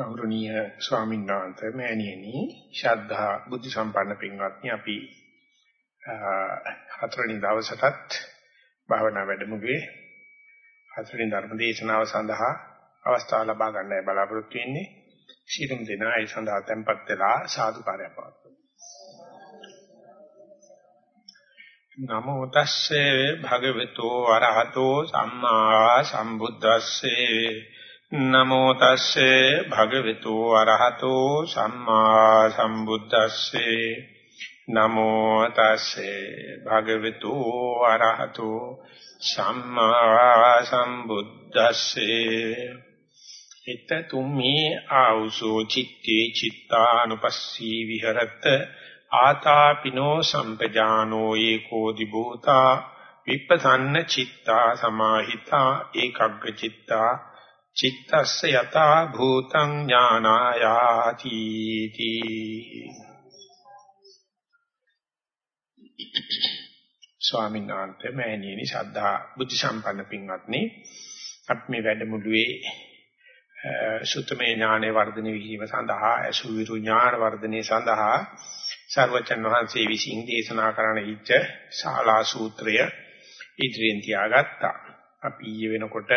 ගෞරවනීය ස්වාමීන් වහන්සේ මෑණියනි ශ්‍රද්ධා බුද්ධ සම්පන්න පින්වත්නි අපි හතරවෙනි දවසටත් භාවනා වැඩමුළුවේ හතරවෙනි ධර්ම දේශනාව සඳහා අවස්ථාව ලබා ගන්නයි බලාපොරොත්තු වෙන්නේ. ශීලම් දෙනා ඒ සඳහා tempත් වෙලා සාදුකාරය පවත්වමු. නමෝ තස්සේ භගවතු වරහතෝ සම්මා සම්බුද්දස්සේ නමෝ තස්සේ භගවතු අරහතෝ සම්මා සම්බුද්දස්සේ. නමෝ තස්සේ භගවතු අරහතෝ සම්මා සම්බුද්දස්සේ. හිත තුම්හි ආ우සෝ චිත්තේ චිත්තානුපස්සී විහෙරත. ආතාපිනෝ සම්පජානෝ ඒකෝ දිභූතා. විපසන්න චිත්තා සමාහිතා. ඒකග්ග චිත්තා. චිත්තස්ස යතා භූතං ඥානායාති තී ස්වාමීන් වහන්සේ මෑණියනි ශ්‍රද්ධා බුද්ධ සම්පන්න පින්වත්නි අපි මේ වැඩමුළුවේ සුත්තමේ ඥානෙ වර්ධනය වීම සඳහා අසුවිරු ඥාන වර්ධනය සඳහා සර්වචන් වහන්සේ විසින් දේශනා කරන ඉච්ඡ ශාලා සූත්‍රය ඉදිරියෙන් තියාගත්තා. අපි ඊයේ වෙනකොට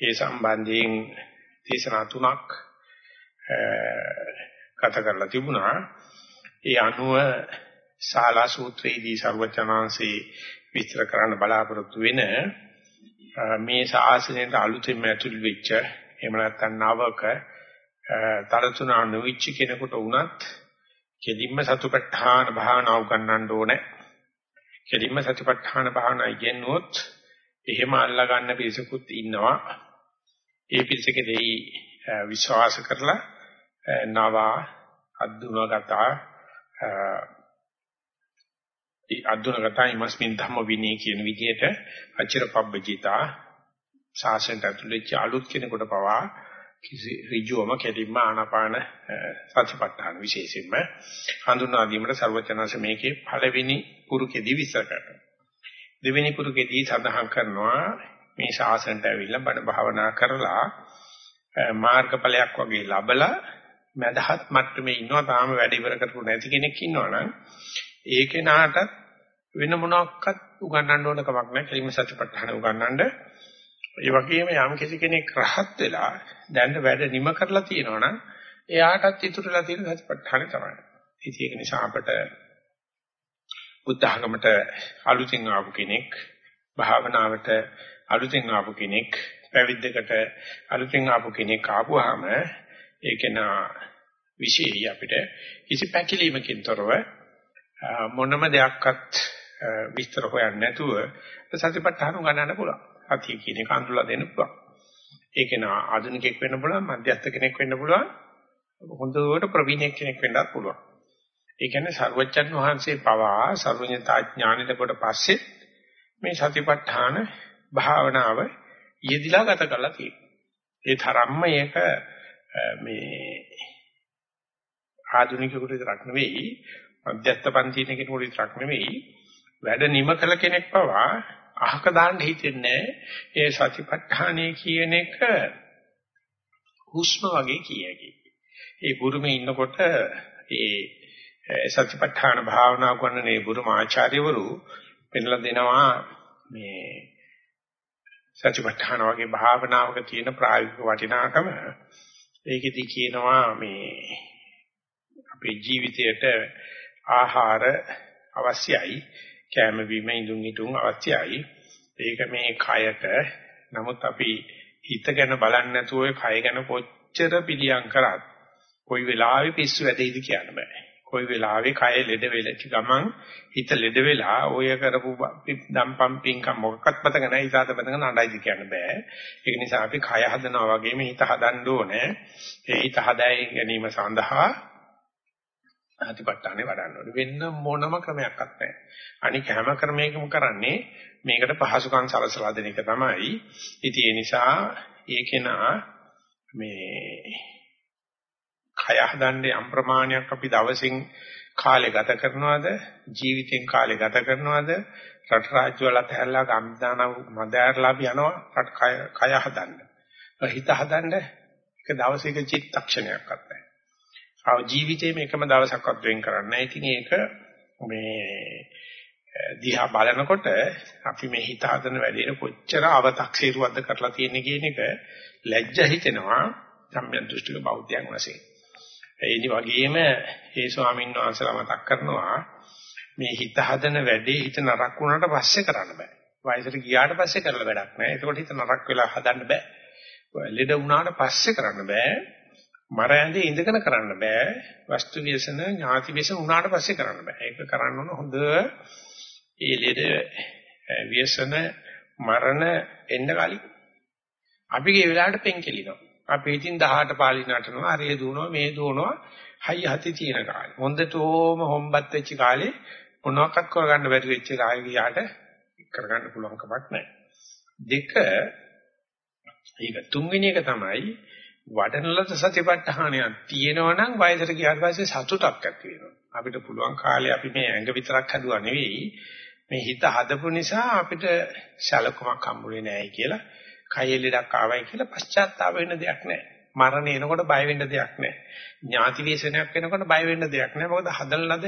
ඒ සම්බන්ධයෙන් දේශනා තුනක් කතා කරලා තිබුණා. ඒ අනුව ශාලා සූත්‍රයේදී සර්වචනාංශේ විස්තර කරන්න බලාපොරොත්තු වෙන මේ ශාසනයට අලුතෙන්ම ඇතුල් වෙච්ච එහෙම නැත්නම් නවක තරතුණා නොවිච්ච කෙනෙකුට වුණත් කෙලින්ම සතුපට්ඨාන භාවනා උගන්වන්න ඕනේ. කෙලින්ම සතුපට්ඨාන භාවනා ඉගෙනුවොත් එහෙම අල්ලා ගන්න පිරිසකුත් ඉන්නවා. ඒ පිළිසකෙදී විශ්වාස කරලා නවා අද්දුනගතා ඒ අද්දුනගතා ඉමස්මින් ධම්ම විනී කියන විදිහට අචිර පබ්බජිතා ශාසනයට ඇතුළේ චාලුත් කෙනෙකුට පවා කිසි ඍජුවම කෙලින්ම ආනාපාන සතිපට්ඨාන විශේෂයෙන්ම හඳුනා දීමට ਸਰවචනanse මේකේ පළවෙනි පුරුකෙදී විස්තර කරනවා. දෙවෙනි පුරුකෙදී සඳහන් කරනවා මේ ශාසනයට ඇවිල්ලා බණ භාවනා කරලා මාර්ගඵලයක් වගේ ලබලා මදහත් මට්ටමේ ඉන්නවා. තාම වැඩ ඉවර කරපු නැති කෙනෙක් ඉන්නවනම් ඒ කෙනාට වෙන මොනක්වත් උගන්වන්න ඕන කමක් නැහැ. කෙලිම සත්‍යපට්ඨාන උගන්වන්න. ඒ වගේම යම් කිසි කෙනෙක් රහත් වෙලා දැන් වැඩ නිම කරලා තියෙනවනම් එයාටත් ඉතුරුලා තියෙන සත්‍යපට්ඨාන තමයි. ඉතින් ඒක නිසා අපට බුද්ධ ආගමට අලුතින් ආපු කෙනෙක් භාවනාවට අලුතෙන් ආපු කෙනෙක් පැවිද්දකට අලුතෙන් ආපු කෙනෙක් ආපුවාම ඒක නා විශේෂයි අපිට කිසි පැකිලීමකින් තොරව මොනම දෙයක්වත් විස්තර හොයන්නේ නැතුව සතිපට්ඨාන ගණනන්න පුළුවන්. සතිය කියන එක අඳුලා දෙන්න පුළුවන්. ඒක නා ආධුනිකෙක් වෙන්න පුළුවන්, මධ්‍යස්ථ කෙනෙක් වෙන්න පුළුවන්, හොඳට ප්‍රවීණ කෙනෙක් වෙන්නත් පුළුවන්. ඒ කියන්නේ සර්වජන් වහන්සේ පවා සර්වඥතා ඥානෙට කොට පස්සේ මේ සතිපට්ඨාන භාවනාව යෙදිලා ගත කරලා තියෙනවා. ඒ තරම්ම මේක මේ ආධුනිකයෙකුට විතරක් නෙවෙයි, මධ්‍යස්ථ පන්තියේ කෙනෙකුට විතරක් නෙවෙයි, වැඩ නිම කළ කෙනෙක් පවා අහක දාන්න හිතෙන්නේ ඒ සතිපට්ඨානය කියන එක හුස්ම වගේ කියකි. ඒ බුරුමේ ඉන්නකොට ඒ සතිපට්ඨාන භාවනා කරන මේ බුරුම ආචාර්යවරු පෙන්ලා දෙනවා මේ සතිපට්ඨාන වගේ භාවනාවක තියෙන ප්‍රායෝගික වටිනාකම ඒකෙදි කියනවා මේ අපේ ජීවිතයට ආහාර අවශ්‍යයි කැම බීම ඉඳුන් හිටුන් අවශ්‍යයි. ඒක මේ කයට. නමුත් අපි හිත ගැන බලන්නේ නැතුව කය ගැන කොච්චර පිළියම් කරත් කොයි වෙලාවෙ පිස්සු වැටෙයිද කියන්න බෑ. කොයි වෙලාවෙ කය ලෙඩ වෙලච්ච ගමන් හිත ලෙඩ වෙලා ඔය කරපු දම්පම් පිංකම් මොකක්වත් මතක නැහැ ඉසాత මතක නඩයිද කියන්න බෑ. ඒක නිසා අපි කය හදනවා වගේම හිත හදන්න ඕනේ. ඒ හිත හදායි ගැනීම සඳහා අතිපට්ඨානේ වඩන්න ඕනේ. වෙන්න මොනම ක්‍රමයක්වත් නැහැ. අනික හැම ක්‍රමයකම කරන්නේ මේකට පහසුකම් සලසලා දෙන එක තමයි. ඉතින් ඒ නිසා ඒකේනා මේ කය හදන්නේ යම් ප්‍රමාණයක් අපි දවසින් කාලය ගත කරනවද ජීවිතෙන් කාලය ගත කරනවද රට රාජ්‍ය වල තැහැරලා ගම්දාන මදෑරලා අපි යනවා රට කය කය හදන්න හිත හදන්න එක ඒක දවසක චිත්තක්ෂණයක්වත් නැහැ. ආව ජීවිතේම එකම දවසක්වත් වෙන් කරන්නේ නැහැ. ඉතින් ඒක මේ දිහා බලනකොට අපි මේ හිත හදන වැඩේට කොච්චර අව탁සීරුවක්ද කරලා තියෙන්නේ කියන එක ලැජ්ජ හිතෙනවා සම්මිය දෘෂ්ටික බෞද්ධයන් වශයෙන්. ඒ වගේම ඒ ස්වාමීන් වහන්සේලා මතක් කරනවා මේ හිත හදන වැඩේ හිත නරක වුණාට පස්සේ කරන්න බෑ. වයසට ගියාට පස්සේ කරලා වැඩක් නෑ. ඒකට හිත නරක වෙලා හදන්න බෑ. ලෙඩ වුණාට පස්සේ කරන්න බෑ. මර ඇඳේ ඉඳගෙන කරන්න බෑ. වස්තු ව්‍යසන ඥාති ව්‍යසන වුණාට පස්සේ කරන්න බෑ. ඒක කරන්න ඕන හොඳ ඒ ලෙඩ ව්‍යසන මරණ එන්න කලින් අපි ගේ වෙලාවට පෙන්කෙලිනවා. අපි ඉතින් 18 පාලි නටනවා, අරේ දුවනවා, මේ දුවනවා, හයි හති තියෙන කාලේ. හොඳටම හොම්බත් වෙච්ච කාලේ මොනවාක්වත් කරගන්න බැරි වෙච්ච කාලේ ගියාට කරගන්න පුළුවන් කමක් නැහැ. දෙක ඒක තුන්වෙනි එක තමයි වඩන ලද සතිපට්ඨානයක් තියෙනවනම් වයසට ගියාට පස්සේ සතුටක් ඇති වෙනවා. අපිට පුළුවන් කාලේ අපි මේ ඇඟ විතරක් හදුවා නෙවෙයි මේ හිත හදපු නිසා අපිට සැලකුමක් හම්බුනේ නැහැ කියලා කයෙ ලෙඩක් ආවයි කියලා පශ්චාත්තාප වෙන්න දෙයක් නැහැ. මරණ එනකොට බය වෙන්න දෙයක් නැහැ. ඥාති වේසනයක් වෙනකොට බය වෙන්න දෙයක් නැහැ. මොකද හදන ලද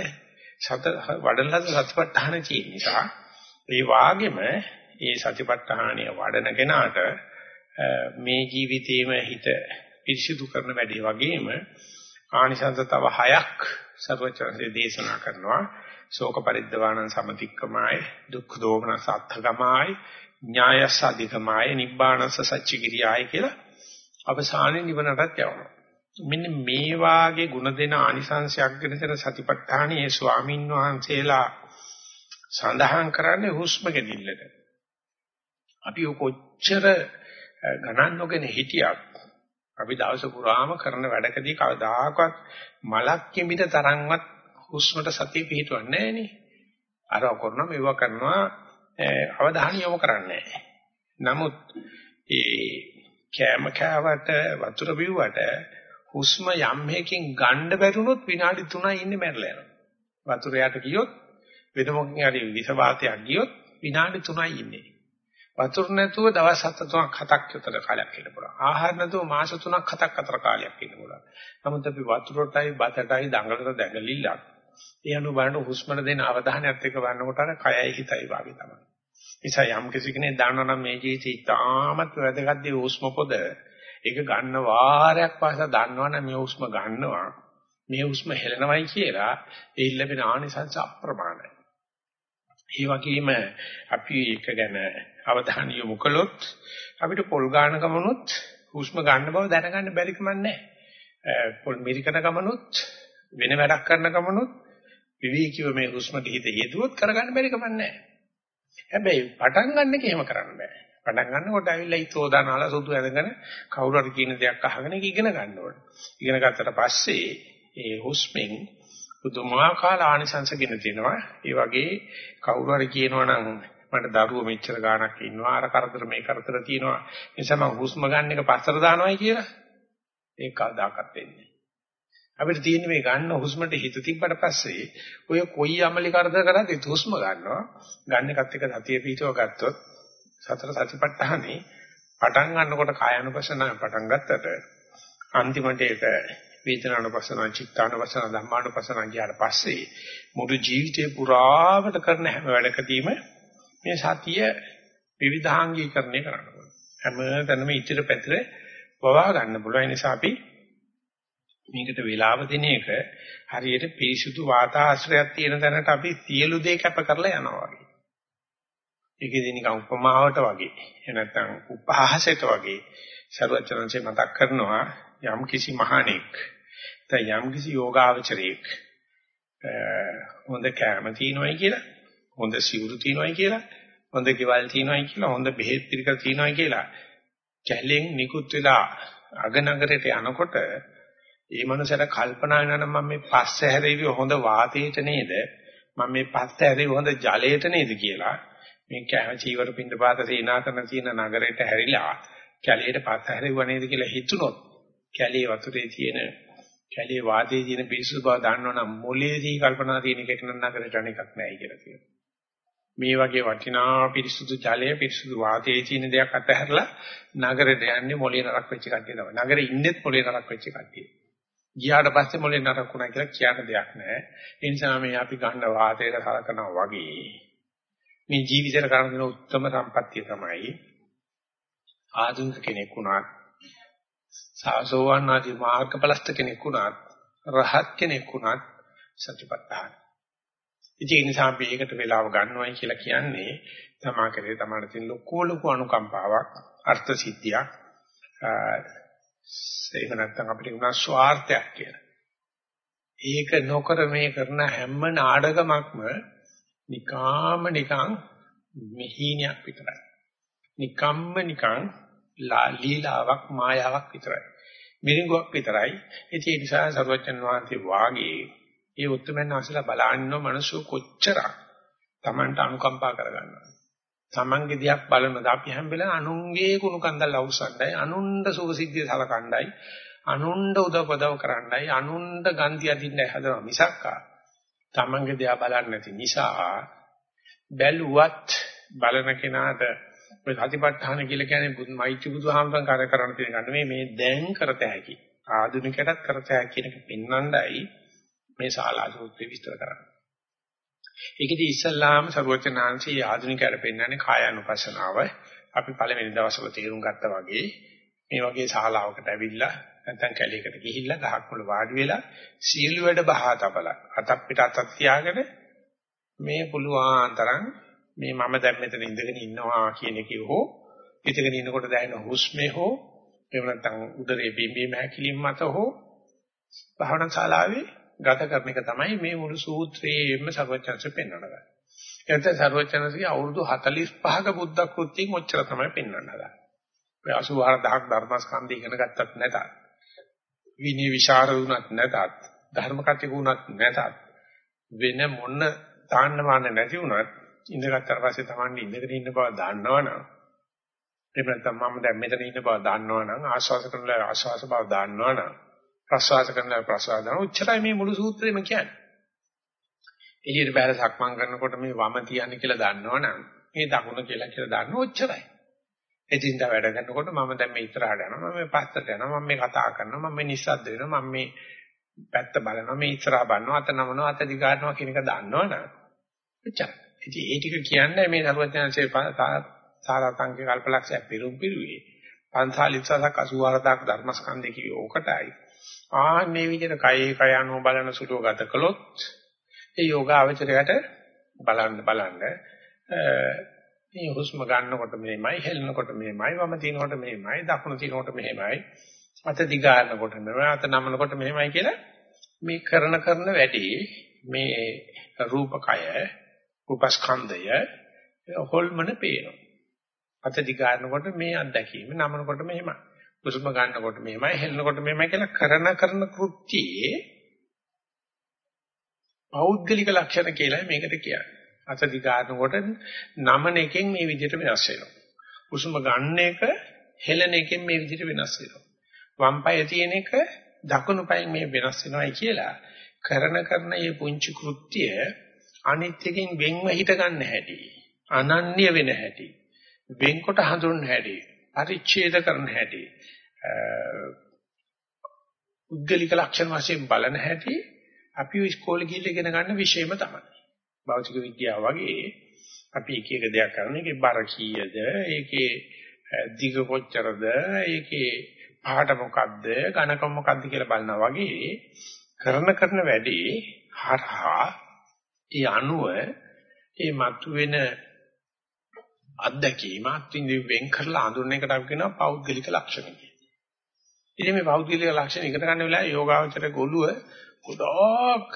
සත වඩන ලද සතිපට්ඨාන තියෙන නිසා ඒ වාගෙම මේ සතිපට්ඨානය වඩන කෙනාට මේ ජීවිතේම හිත පිරිසිදු කරන වැඩේ වගේම ආනිසංස තව හයක් සර්වචරසේ දේශනා කරනවා ශෝක පරිද්දවාණං සමතික්කමාය දුක්ඛ දෝමන සත්ථගමාය ඥායස්ස අධිකමාය නිබ්බානස්ස සච්චිකිරියාය කියලා අවසානයේ නිවනටත් යවනවා. මෙන්න මේ වාගේ ಗುಣ දෙන ආනිසංශයක් ගැන තන සතිපට්ඨානයේ ස්වාමින් වහන්සේලා සඳහන් කරන්නේ හුස්ම ගැනීමලට. අපි කොච්චර ගණන් නොගෙන හිටියත් අපි දවස පුරාම කරන වැඩකදී කවදාකවත් මලක් කිමිට තරම්වත් හුස්මට සතිය පිහිටවන්නේ නැහැ නේ. අර කරනවා මේවා කරනවා අවධානය යොමු කරන්නේ නමුත් ඒ කෑම කෑවට වතුර බිව්වට හුස්ම යම් හේකින් ගන්න බැරුණොත් විනාඩි 3යි ඉන්නේ මැරලා යනවා. වතුර යට ගියොත් වෙන මොකකින් හරි විස වාතයක් ගියොත් විනාඩි 3යි ඉන්නේ. වතුර නැතුව දවස් 7 3ක් 7ක් විතර කාලයක් ඉන්න පුළුවන්. ආහාර නැතුව මාස 3ක් 7ක් අතර කාලයක් ඉන්න පුළුවන්. නමුත් අපි වතුරටයි බතටයි දඟලට දැඟලිල්ලක්. ඒ අනුව බලන හුස්මන දෙන අවධානයත් එක්ක බලනකොට අර කයයි හිතයි වාගේ තමයි. නිසා යම් කෙනෙක් දන්නවනම් මේ ජීවිතය ඉතාමත් වැදගත් දේ හුස්ම පොද ඒක ගන්න වාරයක් පාසා දන්නවනම් මේ හුස්ම ගන්නවා මේ හුස්ම හෙලනවයි කියලා ඒ ලැබෙන ආනිසංස අප්‍රමාණයි. ඒ වගේම අපි ඒක ගැන අවධානය යොමු කළොත් අපිට පොල් ගන්න ගමනොත් හුස්ම ගන්න බව දැනගන්න බැරි කමක් නැහැ. පොල් මිරිකන ගමනොත් වෙන වැඩක් කරන ගමනොත් විවේකීව මේ හුස්මට හිත යෙදුවොත් කරගන්න බැරි කමක් නැහැ. හැබැයි පටන් ගන්න එක එහෙම කරන්න බෑ. පටන් ගන්නකොට ඇවිල්ලා ඊතෝදානාලා සුදු ඇඳගෙන කවුරු හරි කියන දෙයක් අහගෙන ඒක ඉගෙන ගන්න ඕනේ. ඉගෙන ගත්තට පස්සේ ඒ හුස්මෙන් පුදුමාකාර ආනිසංසකින තියෙනවා. ඒ වගේ කවුරු හරි කියනවා නම් මට දරුවෝ මෙච්චර ගාණක් ඉන්නවා අර කරදර මේ කරදර තියෙනවා. ඒ නිසා මම හුස්ම ගන්න එක පස්සට දානවායි කියලා. ඒක කවදාකවත් වෙන්නේ අපිට තියෙන්නේ මේ ගන්න හුස්මට හිත තිබ්බට පස්සේ ඔය කොයි අමලි කරදර කරද්දි හුස්ම ගන්නවා. ගන්න එකත් එක සතිය පිටව ගත්තොත් සතර සතිපට්ඨානේ පටන් ගන්නකොට කායानुපසනාව පටන් ගත්තට අන්තිමට ඒක වේදනානුපසනාව චිත්තානුපසනාව ධම්මානුපසනාව ගියාට පස්සේ මුළු ජීවිතේ පුරාවට කරන හැම වැඩකදීම මේ සතිය විවිධාංගීකරණය කරන්න ඕනේ. හැම තැනම ඉතිර පැතිර වවා ගන්න පුළුවන්. නිසා අපි මේකට වේලාව දෙන එක හරියට පිරිසුදු වාතාශ්‍රයක් තියෙන තැනට අපි සියලු දේ කැප කරලා යනවා වගේ. ඒකේදී නිකන් උපමාවට වගේ එහෙම නැත්නම් උපහාසයට වගේ සර්වචනංශේ මතක් කරනවා යම් කිසි මහණෙක් දැන් යම් කිසි යෝගාවචරයෙක් හොඳ කැම තියනවායි කියලා හොඳ සිවුරු තියනවායි කියලා හොඳ ගෙවල් තියනවායි කියලා හොඳ බෙහෙත් පිළිකර තියනවායි කියලා කැලෙන් නිකුත් වෙලා අගනගරයට යනකොට ඒ මනුස්සයාට කල්පනා වෙනවා මම මේ පස්ස හැරෙවි හොඳ වාතයට නේද මම මේ පස්ස හැරෙවි හොඳ ජලයට නේද කියලා මේ චීවර පින්ඩ පාත සීනාසන තියෙන නගරයට හැරිලා කැලේට පස්ස හැරෙවුවා නේද කියලා හිතුනොත් කැලේ වතුරේ තියෙන කැලේ වාතයේ තියෙන පිරිසුදු බව දන්නවනම් මොලේදී කල්පනා තියෙන එකක නගරයට අනේකක් නැහැ කියලා කියනවා මේ වගේ වටිනා පිරිසුදු ජලය පිරිසුදු වාතයේ තියෙන දෙයක් අතහැරලා නගරෙට යන්නේ මොලේ නරක් වෙච්ච කට්ටිය තමයි. නගරේ ඉන්නෙත් මොලේ නරක් වෙච්ච කට්ටිය. ගියාට පස්සේ මොලේ නරක් වුණා කියලා කියන්න දෙයක් නැහැ. ඒ නිසා මේ අපි ගන්න වාතයට සලකනවා වගේ මේ ජීවිතේට කරන දෙන උත්තරම සම්පත්තිය තමයි ආධුනික කෙනෙක් වුණත් සාසෝවන් ආදී මාර්ගඵලස්ත කෙනෙක් වුණත් රහත් කෙනෙක් වුණත් සතිපට්ඨාන. ඉතින් ඒ නිසා අපි ඒකට වෙලාව ගන්නවයි කියලා කියන්නේ තමා කරේ තමාට තියෙන ලොකු ලොකු අනුකම්පාවක් අර්ථ සිද්ධියක් ඒක නැත්තම් අපිට උනා ස්වార్థයක් කියලා. ඒක නොකර මේ කරන හැම නාඩගමක්ම නිකාම නිකං මෙහිණයක් විතරයි. නිකම්ම නිකං ලීලාවක් මායාවක් විතරයි. මිරිඟුවක් විතරයි. ඒ නිසා සර්වචන් වහන්සේ වාගේ ඒ උත්තරමන් වහන්සේලා බලන්නෝ මනසු කොච්චරක් Tamanට අනුකම්පා කරගන්නවා. Tamanගේ දිහා බලනද අපි හැම වෙලාවෙම අනුන්ගේ කුණු කන්දල් අවසන්ඩයි අනුන්ද සුභසිද්ධිය සලකණ්ඩයි අනුන්ද උදව්පදව කරන්නයි අනුන්ද ගන්ති අදින්නයි හදනවා මිසක්කා Tamanගේ දිහා බලන්නේ නැති නිසා බැලුවත් බලන කෙනාට ඔය සතිපට්ඨාන කියලා කියන්නේ බුදු මෛත්‍රී බුදුහාමරන් කර කරන්න තියෙන ගන්න මේ මේ දැන් කරත හැකි ආධුනිකයටත් කරත හැකි කියන එක පෙන්වන්නයි මේ ශාලා සූත්‍රය විස්තර කරන්නේ. ඒකෙදි ඉස්සල්ලාම සරුවචනාංශී ආධුනිකයර පෙන්වන්නේ කායानुපස්සනාව. අපි පළවෙනි දවස්වල තේරුම් ගත්තා වගේ මේ වගේ ශාලාවකට ඇවිල්ලා නැත්නම් කැලේකට ගිහිල්ලා ගහක් මුල වාඩි වෙලා සීල වැඩ බහා තබලා අතක් පිට අතක් තියාගෙන මේ පුළුවන් තරම් මේ මම දැන් මෙතන ඉඳගෙන ඉන්නවා කියන එකේ හෝ ඉඳගෙන ඉන්නකොට දැනෙන හුස්මේ හෝ එහෙම නැත්නම් උදරයේ බිම්බීම හැකිලිම මත හෝ භාවනා ශාලාවේ ගත කරන එක තමයි මේ මුළු සූත්‍රයේම සර්වචන්ස පෙන්වනවා. එතන සර්වචන්සගේ අවුරුදු 45ක බුද්ධ කෘත්‍යයෙන් ඔච්චර තමයි පෙන්වන්න හදන්නේ. ඔය 84000ක් ධර්මස්කන්ධ ඉගෙන ගත්තත් නැතත් විනය විශාරද වුණත් නැතත් ධර්ම කතික වුණත් නැතත් වෙන මොන තාන්න මාන්න නැති වුණත් ඉඳගත්තට පස්සේ Tamanne ඉඳගෙන ඉන්න බව දන්නවනම් එහෙම නැත්නම් මම දැන් මෙතන ඉන්න බව දන්නවනම් ආශ්වාස කරන ආශ්වාස බව දන්නවනම් ප්‍රශ්වාස කරන ප්‍රශ්වාස දන්න උච්චරයි මේ මුළු සූත්‍රෙම කියන්නේ. එළියට බැල සක්මන් කරනකොට මේ වම තියන්නේ කියලා දන්නවනම් මේ දකුණ කියලා කියලා දන්න උච්චරයි. එදින්දා වැඩ කරනකොට මම දැන් මේ ඉස්සරහට යනවා මම මේ පස්සට යනවා මම මේ කතා කරනවා මම මේ නිස්සද්ද වෙනවා මම මේ පැත්ත බලනවා මේ ඉස්සරහා බලනවා අත නමනවා අත දිගාරනවා කියන එක දන්නවනම් එච්චරයි. ඉතින් ඒ ටික කියන්නේ මේ සර්වඥාන්සේ සාරාංශික කල්පලක්ෂය පිරුම් පිරුවේ 540ක් 84000ක් ධර්මස්කන්ධය කිව්ව ඕකටයි. ආන්නේ විදිහට කයේ කය අනුව බලන සුළු ගත කළොත් ඒ යෝගාවචරයට බලන්න බලන්න මේ හුස්ම ගන්නකොට මෙහෙමයි හෙලනකොට මෙහෙමයි වම තිනකොට මෙහෙමයි දකුණු තිනකොට මෙහෙමයි අත දිගාරනකොට මෙහෙමයි අත නමනකොට මෙහෙමයි කියලා මේ කරන කරන වැඩි මේ රූපකය උපස්කන්ධය හොල්මන පේනවා. අත දිගාරනකොට මේ අත්දැකීම නමනකොට මෙහෙමයි. උස්ම ගන්නකොට මෙහෙමයි හෙල්නකොට මෙහෙමයි කියලා කරන කරන කෘත්‍යයේ පෞද්ගලික ලක්ෂණ කියලා මේකට කියන්නේ. අත දිගාරනකොට නමන එකෙන් මේ විදිහට වෙනස් වෙනවා. උස්ම ගන්න එක හෙලන එකෙන් මේ විදිහට වෙනස් වෙනවා. වම් පාය තියෙන එක දකුණු පායෙන් මේ වෙනස් වෙනවායි කියලා කරන කරන මේ පුංචි කෘත්‍යය අනිත් එකෙන් වෙන්ව හිට ගන්න හැටි අනන්‍ය වෙන හැටි වෙන්කොට හඳුන්වන හැටි පරිච්ඡේද කරන හැටි උද්ගලික ලක්ෂණ වශයෙන් බලන හැටි අපි ඉස්කෝලේ ගිහිල්ලා ඉගෙන ගන්න විෂයම තමයි. භෞතික විද්‍යාව වගේ අපි එක එක දෙයක් කරන එකේ බර කීයද ඒකේ දිග කොච්චරද ඒකේ පහට මොකද්ද ඝනකම මොකද්ද කියලා බලනවා වගේ කරන කරන වැඩේ හරහා ඒ අනුව ඒ මතුවෙන අත්දැකීම අත්විඳි වෙන් කරලා අඳුරන එකට අපි කියනවා පෞද්ගලික ලක්ෂණ කියලා. ඉතින් මේ පෞද්ගලික ලක්ෂණ ඉගෙන ගන්න වෙලාවේ යෝගාවචර ගොළුව ගොඩක්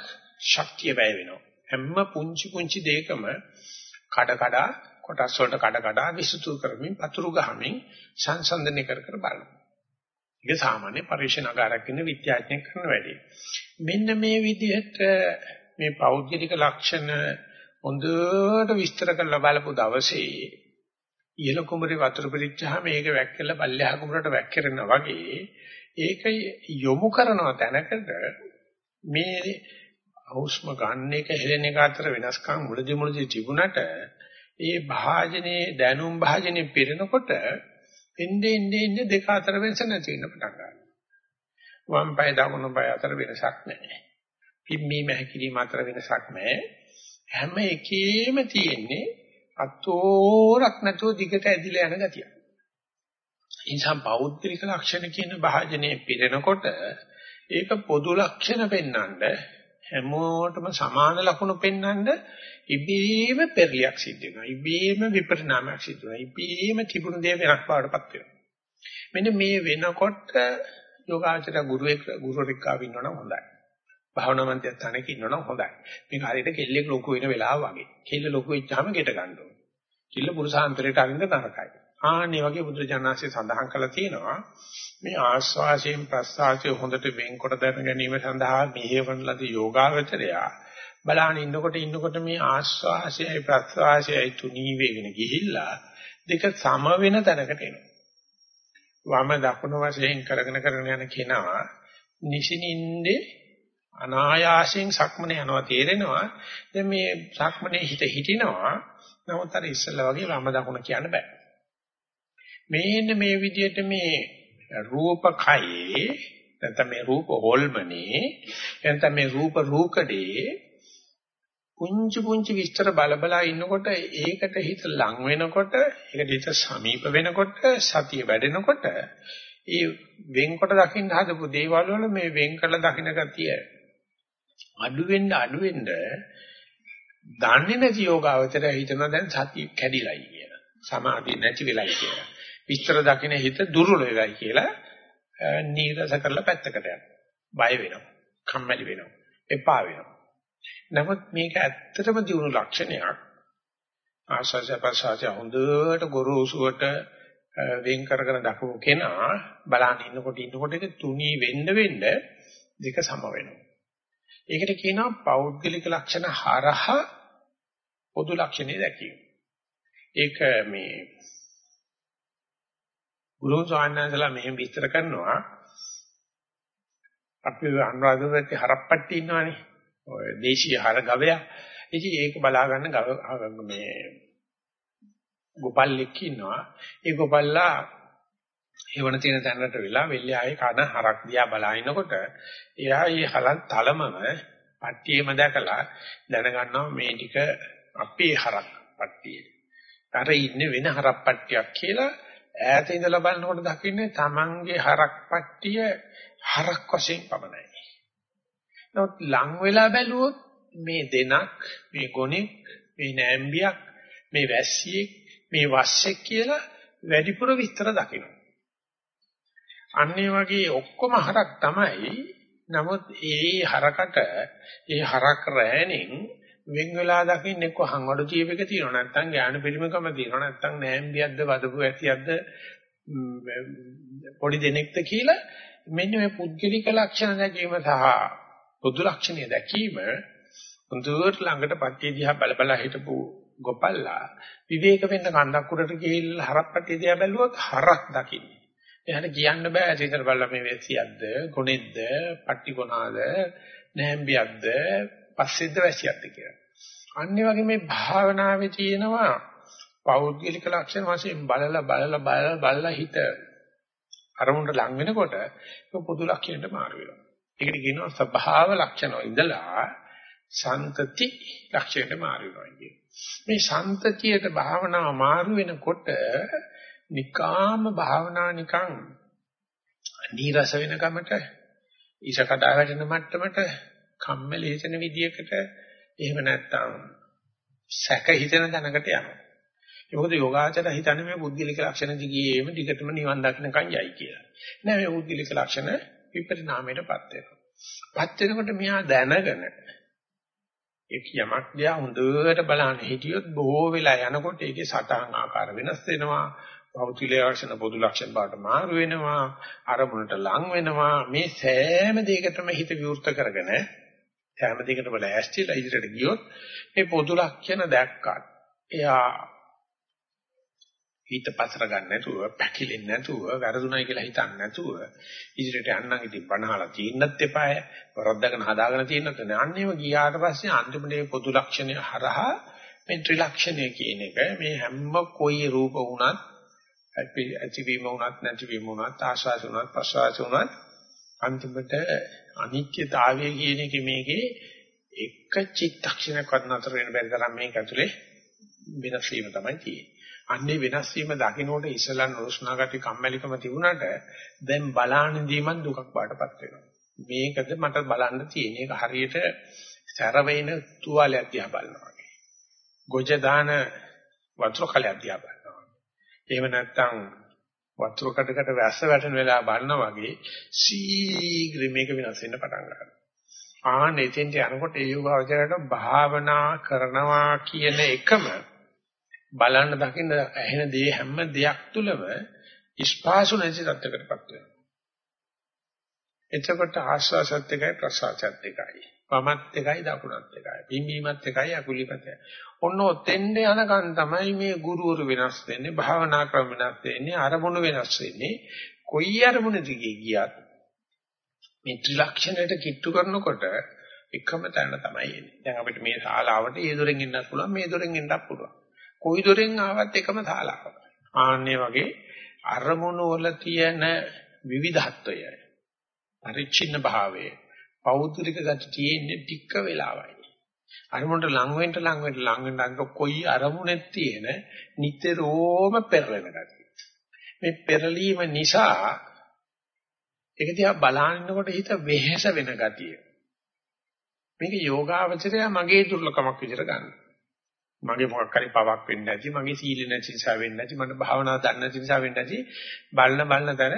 ශක්තිය වැය වෙනවා. හැම පුංචි පුංචි දෙයකම කඩ කඩ කොටස් වලට කඩ කඩ විසුතු කරමින් පතුරු ගහමින් සංසන්දනය කර කර බලනවා. ඒක සාමාන්‍ය පරිශනාගාරයක් ඉන්න විද්‍යාඥයෙක් කරන වැඩේ. මෙන්න මේ විදිහට මේ පෞද්ගලික ලක්ෂණ හොඳට විස්තර කරලා බලපු දවසේ ඉහළ කුඹරේ වතුර පිරිච්චාම මේක වැක්කලා පල්ලෙහා කුඹරට වැක්කිරෙනා වගේ ඒක යොමු කරන තැනකට මේ හුස්ම ගන්න එක හෙලෙන එක අතර වෙනස්කම් මුලදි මුලදි තිබුණට ඒ භාජනේ දැනුම් භාජනේ පිරෙනකොට එන්නේ එන්නේ එන්නේ දෙක අතර වෙනස නැති වෙන පටන් ගන්නවා. වම් පාය දකුණු පාය අතර වෙනසක් නැහැ. පිම්මීම හැකිලිම අතර වෙනසක් නැහැ. හැම එකෙම තියෙන්නේ අතෝරක් නැතුව දිගට ඇදිලා යන ගතිය. ඉන්සම් පෞද්ගලික ලක්ෂණ කියන භාජනයේ පිරෙනකොට ඒක පොදු ලක්ෂණ පෙන්වන්න හැමෝටම සමාන ලක්ෂණ පෙන්වන්න ඉබේම පෙරලියක් සිද්ධ වෙනවා. ඉබේම විපරිණාමයක් සිද්ධ වෙනවා. ඉබේම තිබුණු දේ වෙනස් බවටපත් වෙනවා. මෙන්න මේ වෙනකොට යෝගාචර ගුරුවෙක් ගුරුවරෙක් ආව ඉන්නවනම් හොඳයි. භාවනා මන්ත්‍රයක් ඉන්නවනම් හොඳයි. මේක හරියට කෙල්ලෙක් ලොකු වෙන වෙලාව වගේ. කෙල්ල ලොකු වෙච්චාම ගෙට ගන්න ඕනේ. කෙල්ල පුරුෂාන්තරයට අරින්න තරකයි. ආන්නේ වගේ බුදුරජාණන්සේ සඳහන් කළා තියෙනවා මේ ආස්වාසයෙන් ප්‍රස්වාසය හොඳට වෙන්කොට දැන ගැනීම සඳහා මෙහෙවන ලද යෝගාවචරය බලහන් ඉන්නකොට ඉන්නකොට මේ ආස්වාසයයි ප්‍රස්වාසයයි තුනී වේගෙන ගිහිල්ලා දෙක සම වෙන තැනකට එනවා. වම දකුණු වශයෙන් කරගෙන කරගෙන යන කෙනා නිසිනින්දේ අනායාසයෙන් සක්මනේ යනවා තේරෙනවා. දැන් මේ සක්මනේ හිත හිටිනවා. නමුත් අර ඉස්සෙල්ලා වගේ වම දකුණ කියන්න බෑ. මේන්න මේ විදිහට මේ රූපකයේ නැත්නම් මේ රූප හොල්මනේ නැත්නම් මේ රූප රූකඩේ පුංචි පුංචි විස්තර බලබලා ඉන්නකොට ඒකට හිත ලං වෙනකොට ඒකට හිත සමීප වෙනකොට සතිය වැඩෙනකොට ඒ වෙන්කොට දකින්න හදපු දේවල් වල මේ වෙන් කළ දකින්න ගතිය අඩු වෙන්න අඩු වෙන්න දන්නේ නැති යෝගාවචරය හිතනවා දැන් සතිය කැඩිලයි කියලා. සමාධිය නැති වෙලයි කියලා. විස්තර දකින්න හිත දුර්වල වෙලයි කියලා නීරස කරලා පැත්තකට යනවා. බය වෙනවා. කම්මැලි වෙනවා. එපා වෙනවා. නමුත් මේක ඇත්තටම දියුණු ලක්ෂණයක්. ආශාස ප්‍රසාරය හොඳට ගොරෝසුවට වෙන් කරගෙන දක්වපු කෙනා බලන්න ඉන්නකොට ඉන්නකොට ඒක තුනී වෙන්න වෙන්න දෙක සම වෙනවා. ඒකට කියනවා පෞද්ගලික ලක්ෂණ හරහා පොදු ලක්ෂණේ දැකීම. ඒක මේ ගුරු සාන්නසලා මෙහෙම විස්තර කරනවා අපි අනුරාධපුරයේ හරප්පට්ටි ඉන්නවනේ ඔය දේශීය හර ගවයා. ඉතින් ඒක බලා ගන්න ගව මේ ගොපල්ලෙක් ඉන්නවා. ඒ ගොපල්ලා හේවන තියෙන තැනට වෙලා වෙල්ලේ ආයේ කන හරක් දිහා බලාිනකොට එයා මේ හලන් තලමම පට්ටියේම දැකලා දැනගන්නවා මේ ටික අපේ හරක් පට්ටියේ. අර ඉන්නේ වෙන හරක් පට්ටියක් කියලා ඈත ඉඳලා බලනකොට දකින්නේ Tamange හරක් පට්ටිය හරක් වශයෙන් පමණයි. නමුත් ලං වෙලා බැලුවොත් මේ දෙනක් මේ ගොනෙක් මේ නෑම්බියක් මේ වැස්සියෙක් මේ වස්සෙක් කියලා වැඩිපුර විස්තර දකිනවා. අන්නේ වගේ ඔක්කොම හරක් තමයි. නමුත් ඒ හරකට ඒ හරක් රෑනෙන් වෙන් වෙලා දකින්න එක්ක හංවඩු ජීවික තියෙනවා නැත්නම් ඥාන පිරිමකම තියෙනවා නැත්නම් නෑම්බියක්ද වදපු ඇතියක්ද පොඩි දෙනෙක්ද කියලා මෙන්න මේ පුද්ගලික ලක්ෂණ දැකීම සහ පොදු ලක්ෂණය දැකීම හොඳට ළඟට පට්ටිය දිහා බල බල හිටපු ගොපල්ලා විවේක වෙන්න කන්දක් උඩට ගිහිල්ලා හරප්පට්ටිය දිහා බැලුවොත් හරක් දකින්නේ. එයාට කියන්න බෑ ඇසිතර බලලා මේ වැසියක්ද, ගොනෙක්ද, පට්ටි ගොනාද, නැම්බියක්ද, පස්සෙද්ද වැසියක්ද කියලා. අනිත් වගේ මේ භාවනාවේ තියෙනවා පෞද්ගලික ලක්ෂණ වශයෙන් බලලා බලලා බලලා බලලා හිත අරමුණට ලං වෙනකොට ඒක පොදු ලක්ෂණයට මාරු වෙනවා. ඒකට කියනවා ස්වභාව ලක්ෂණ ඉඳලා සන්තති ලක්ෂණයට මාරු වෙනවා කියන්නේ. මේ සන්තතියට භාවනාව මාරු වෙනකොට නිකාම භාවනා නිකන් නීරස වෙන කමට ඉස කඩා වැටෙන මට්ටමට කම්මැලි හිතෙන විදියකට එහෙම නැත්නම් සැක හිතෙන තැනකට යනවා. ඒ මොකද යෝගාචර හිතන්නේ මේ බුද්ධිලික ලක්ෂණ දිගේම දිගටම නිවන් දකින්නකන් යයි කියලා. නෑ මේ බුද්ධිලික ලක්ෂණ විපරිණාමයටපත් වෙනවා. පත් වෙනකොට මෙයා දැනගෙන ඒ යමක් දිහා හොඳට බලන්න හිටියොත් බොහෝ වෙලා යනකොට ඒකේ සටහන් ආකාර වෙනස් වෙනවා. භෞතික ලක්ෂණ පොදු ලක්ෂණ බවට මාරු වෙනවා. අරමුණට ලං වෙනවා. මේ සෑම දෙයකටම හිත විවෘත කරගෙන සෑම දෙයකටම ලෑස්තිලා ඉදිරියට ගියොත් මේ පොදු ලක්ෂණ දැක්කත් එයා හිත පසර ගන්න නැතුව පැකිලෙන්නේ නැතුව වැරදුණයි කියලා හිතන්නේ නැතුව ඉදිරියට යන්නම් ඉතින් බනහලා තියෙන්නත් එපාය වරද්දාගෙන හදාගෙන තියෙන්නත් නෑ අන්නේම ගියාට පස්සේ අන්තිමට මේ පොදු ලක්ෂණය හරහා මේ ත්‍රිලක්ෂණය කියන එක මේ හැම කොයි රූප වුණත් ඇතිවීම වුණත් නැතිවීම වුණත් ආශාස වුණත් ප්‍රසවාස වුණත් අන්තිමට අනිත්‍යතාවය කියන එක මේකේ එක චිත්තක්ෂණයක්වත් නතර වෙන බැරි තරම් මේක ඇතුලේ වෙනස් වීම තමයි තියෙන්නේ. අන්නේ වෙනස් වීම දකින්නකොට ඉස්සලා නුරුස්නා ගති කම්මැලිකම තිබුණාට දැන් බලාන දීමන් දුකක් බාටපත් වෙනවා. මේකද මට බලන්න තියෙන එක හරියට සැරවෙන තුවාලයක් දිහා බලනවා වගේ. ගොජ දාන වතුර කලයක් දිහා බලනවා. එහෙම නැත්නම් වතුර කඩකට වැස්ස වැටෙන වෙලාව බලනවා වගේ සීඝ්‍ර මේක වෙනස් වෙන්න පටන් ගන්නවා. ආන එතෙන්ට යනකොට ඒ යෝගාවචරයට භාවනා කරනවා කියන එකම බලන්න දකින්න ඇහෙන දේ හැම දෙයක් තුළම ස්පාසු නැති තත්යකටපත් වෙනවා. එතකොට ආස්වාසත් එකයි ප්‍රසආසත් එකයි. වමත් එකයි දකුණත් එකයි. පිම්බීමත් එකයි අකුලිපතයි. ඔන්න ඔතෙන්ද යනකන් තමයි මේ ගුරුවරු වෙනස් වෙන්නේ, භාවනා ක්‍රම වෙනස් වෙන්නේ, අරමුණු වෙනස් වෙන්නේ. කොයි අරමුණ දිගේ ගියත් මේ ත්‍රිලක්ෂණයට කිට්ටු කරනකොට එකම තැන තමයි එන්නේ. දැන් අපිට මේ ශාලාවට ඒ දොරෙන් එන්නත් පුළුවන්, මේ දොරෙන් එන්නත් පුළුවන්. කොයි දොරෙන් ආවත් එකම ශාලාවක්. ආන්නේ වගේ අරමුණු වල තියෙන විවිධත්වය, පරිච්ඡින්න භාවය, පෞද්ගලික ගති තියෙන්නේ ටික වෙලාවයි. අරමුණට ලං වෙන්න ලං වෙන්න ලං වෙන්න අංග කොයි අරමුණෙත් තියෙන නිතරම පෙරලෙන ගතිය. මේ පෙරලීම නිසා ඒක දිහා බලනකොට හිත වෙහෙස වෙන ගතිය. මේක යෝගාවචරය මගේ දුර්ලකමක් විදිහට ගන්න. මගේ මොකක් හරි පවක් වෙන්නේ නැති, මගේ සීල නැති නිසා වෙන්නේ නැති, මට භාවනාව දන්නේ නැති නිසා වෙන්නේ නැති, බලන බලන තර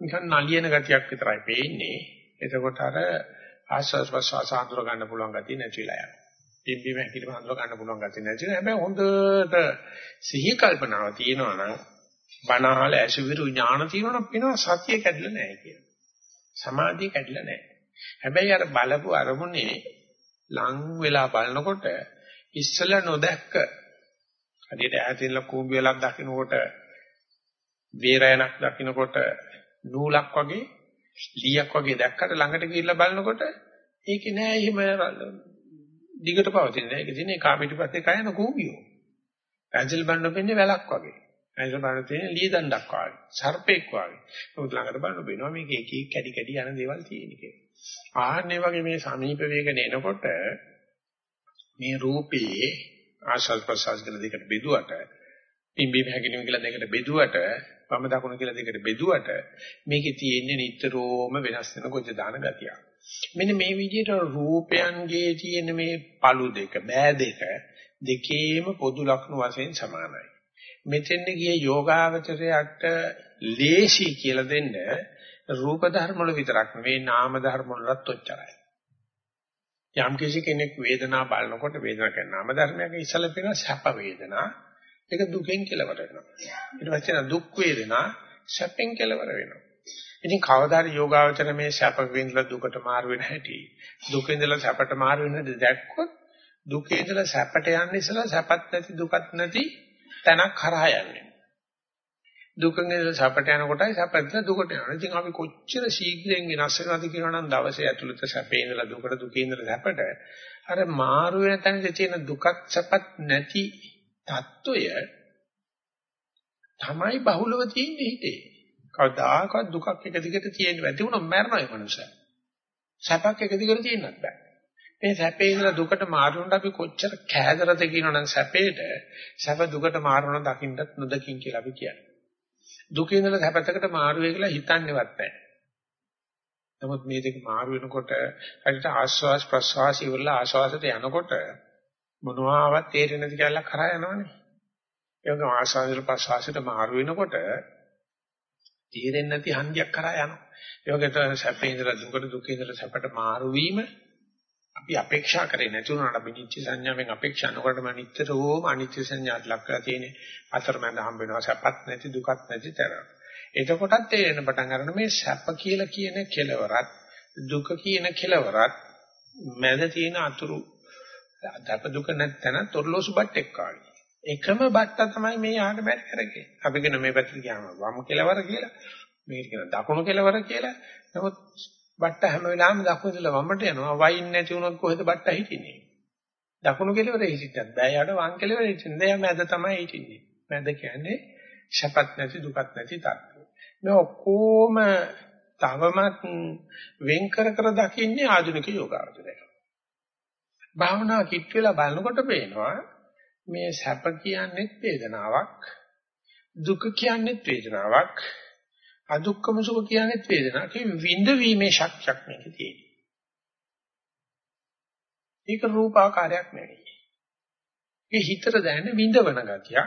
නිකන් නලියන ගතියක් විතරයි පේන්නේ. එතකොට අර ආස්වාද ප්‍රසවාස හඳුර ගන්න පුළුවන් ගතිය නැතිලා යනවා. පිම්බීම හැකිලිම හඳුර ගන්න පුළුවන් ගතිය නැතිලා. හැබැයි හොඳට සිහි කල්පනාව තියෙනවා නම් බණහල ඇසුවිරු ඥාන තියෙනවනම් පේනවා සතිය කැඩිලා නැහැ කියලා. සමාධිය කැඩිලා නැහැ. හැබැයි අර බලපු අරමුණේ ලං වෙලා බලනකොට ඉස්සලා නොදැක්ක හදිහට ඈතින්ල කූඹි වෙලක් දකින්නකොට වේරයන්ක් දකින්නකොට නූලක් වගේ ලීයක් වගේ දැක්කට ළඟට ගිහිල්ලා බලනකොට ඒකේ නෑ එහෙම දිගට පවතින නෑ. ඒක තියෙන්නේ කා පිටිපස්සේ කයන කූඹියෝ. පැන්සල් බන්න පෙන්නේ වැලක් වගේ. පැන්සල් බන්න තියෙන්නේ ලී දණ්ඩක් වගේ සර්පෙක් වගේ. මොකද ළඟට බලන බේනවා මේක එක එක කැඩි කැඩි යන දේවල් තියෙන කියලා ආන්නේ වගේ මේ සමීප වේගන එනකොට මේ රූපේ ආශල් ප්‍රසස් කියලා දෙකට බෙදුවට පිම්බි හැකිනීම කියලා දෙකට බෙදුවට වම දකුණ කියලා දෙකට බෙදුවට මේකේ තියෙන්නේ නිතරම වෙනස් වෙන කොච්ච දාන ගතියක්. මෙන්න මේ විදිහට රූපයන්ගේ තියෙන මේ පළු දෙක බෑ දෙක දෙකේම පොදු ලක්ෂණ වශයෙන් සමානයි. මෙතෙන්ද ගිය යෝගාවචරයට ලේසි කියලා දෙන්න රූප ධර්ම වල විතරක් නෙවෙයි නාම ධර්ම වලත් ඔච්චරයි. යම් කිසි කෙනෙක් වේදනාව බලනකොට වේදනාව කියන නාම ධර්මයක ඉස්සල පේන සැප වේදනා ඒක දුකෙන් කෙලවර වෙනවා. ඊට පස්සේ දුක් වේදනා සැපෙන් කෙලවර වෙනවා. ඉතින් කවදාද යෝගාවචර මේ සැප විඳලා දුකට මාරු වෙන හැටි? දුකේ ඉඳලා සැපට මාරු වෙන හැටි දැක්කොත් දුකේ ඉඳලා සැපට යන්නේ ඉස්සලා සැපත් නැති දුකත් නැති තැනක් හරහා යන්නේ. දුකෙන් සැපට යන කොටයි සැපෙන් දුකට යනවා. ඉතින් අපි කොච්චර ශීඝ්‍රයෙන් වෙනස් වෙනවද කියනවා නම් දවසේ ඇතුළත සැපේ ඉඳලා දුකට දුකේ ඉඳලා සැපට අර මාරු වෙන තැනදී තියෙන දුකක් සැපත් නැති தত্ত্বය තමයි බහුලව තියෙන්නේ හිතේ. කවදාකවත් දුකක් එක දිගට තියෙන්නේ නැති වුණොත් මැරෙනවා ඒ මනුස්සයා. සැපක් එක දිගට තියෙන්නත් බෑ. මේ සැපේ ඉඳලා දුකට මාරුනොත් අපි කොච්චර කෑදරද කියනවනම් සැපේට සැප දුකට මාරුනොත් දකින්නත් නොදකින් කියලා අපි කියන්නේ. දුකේ ඉඳලා සැපතකට මාරු වෙයි කියලා හිතන්නේවත් නැහැ. නමුත් මේ දෙක මාරු වෙනකොට හරියට ආස්වාස් ප්‍රස්වාස් ඉවරලා ආස්වාසයට යනකොට මොනවාවත් තේරෙන්නේ නැති කියලා කරා යනවනේ. ඒ වගේම ආස්වාසයට ප්‍රස්වාසයට මාරු වෙනකොට තේරෙන්නේ නැති හන්දියක් කරා යනවා. ඒ වගේ තමයි සැපේ ඉඳලා දුකට දුකේ ඉඳලා සැපට මාරු වීම අපි අපේක්ෂා කරේ නැති වුණාට අපි නිත්‍ය සංඥාවෙන් අපේක්ෂා නොකරම නිතරම අනිත්‍ය සංඥාට ලක් කරලා තියෙන අතරමැද හම්බ වෙනවා සැපත් නැති දුකත් නැති තැන. එතකොටත් තේරෙන පටන් ගන්න මේ සැප කියලා කියන කෙලවරත් දුක කියන කෙලවරත් මැද තියෙන අතුරු දප දුක නැත්නම් තොරලෝසු බට්ටෙක් වගේ. එකම බට්ට තමයි මේ ආගම බැරි කරගේ. අපි කියන මේ පැත්තට ගියාම වම් කෙලවර කියලා මේක කියන දකුණු කෙලවර කියලා. නමුත් බට්ට හැම වෙලාවෙම දකුණු ඉඳලා වමට යනවා. වයින් නැති වුණොත් කොහෙද බට්ට හිටින්නේ? දකුණු කෙළවර හිටින්නත් බෑ. යාට වම් කෙළවර හිටින්න. එයා මැද තමයි හිටින්නේ. මැද කියන්නේ සැපත් නැති දුකත් නැති තත්ත්වය. මේ ඔක්කොම තවමත් වෙන් කර කර දකින්නේ ආධුනික යෝගාවචරය. භාවනා කිට් වෙලා බලනකොට පේනවා මේ සැප කියන්නේ වේදනාවක් දුක කියන්නේ වේදනාවක් අදුක්කම සුඛ කියන්නේ වේදනාවක්. ඒ විඳ වීමේ ශක්තියක් මේකේ තියෙනවා. ඒක රූපාකාරයක් නෙවෙයි. ඒ හිතට දැනෙන විඳවන ගතිය.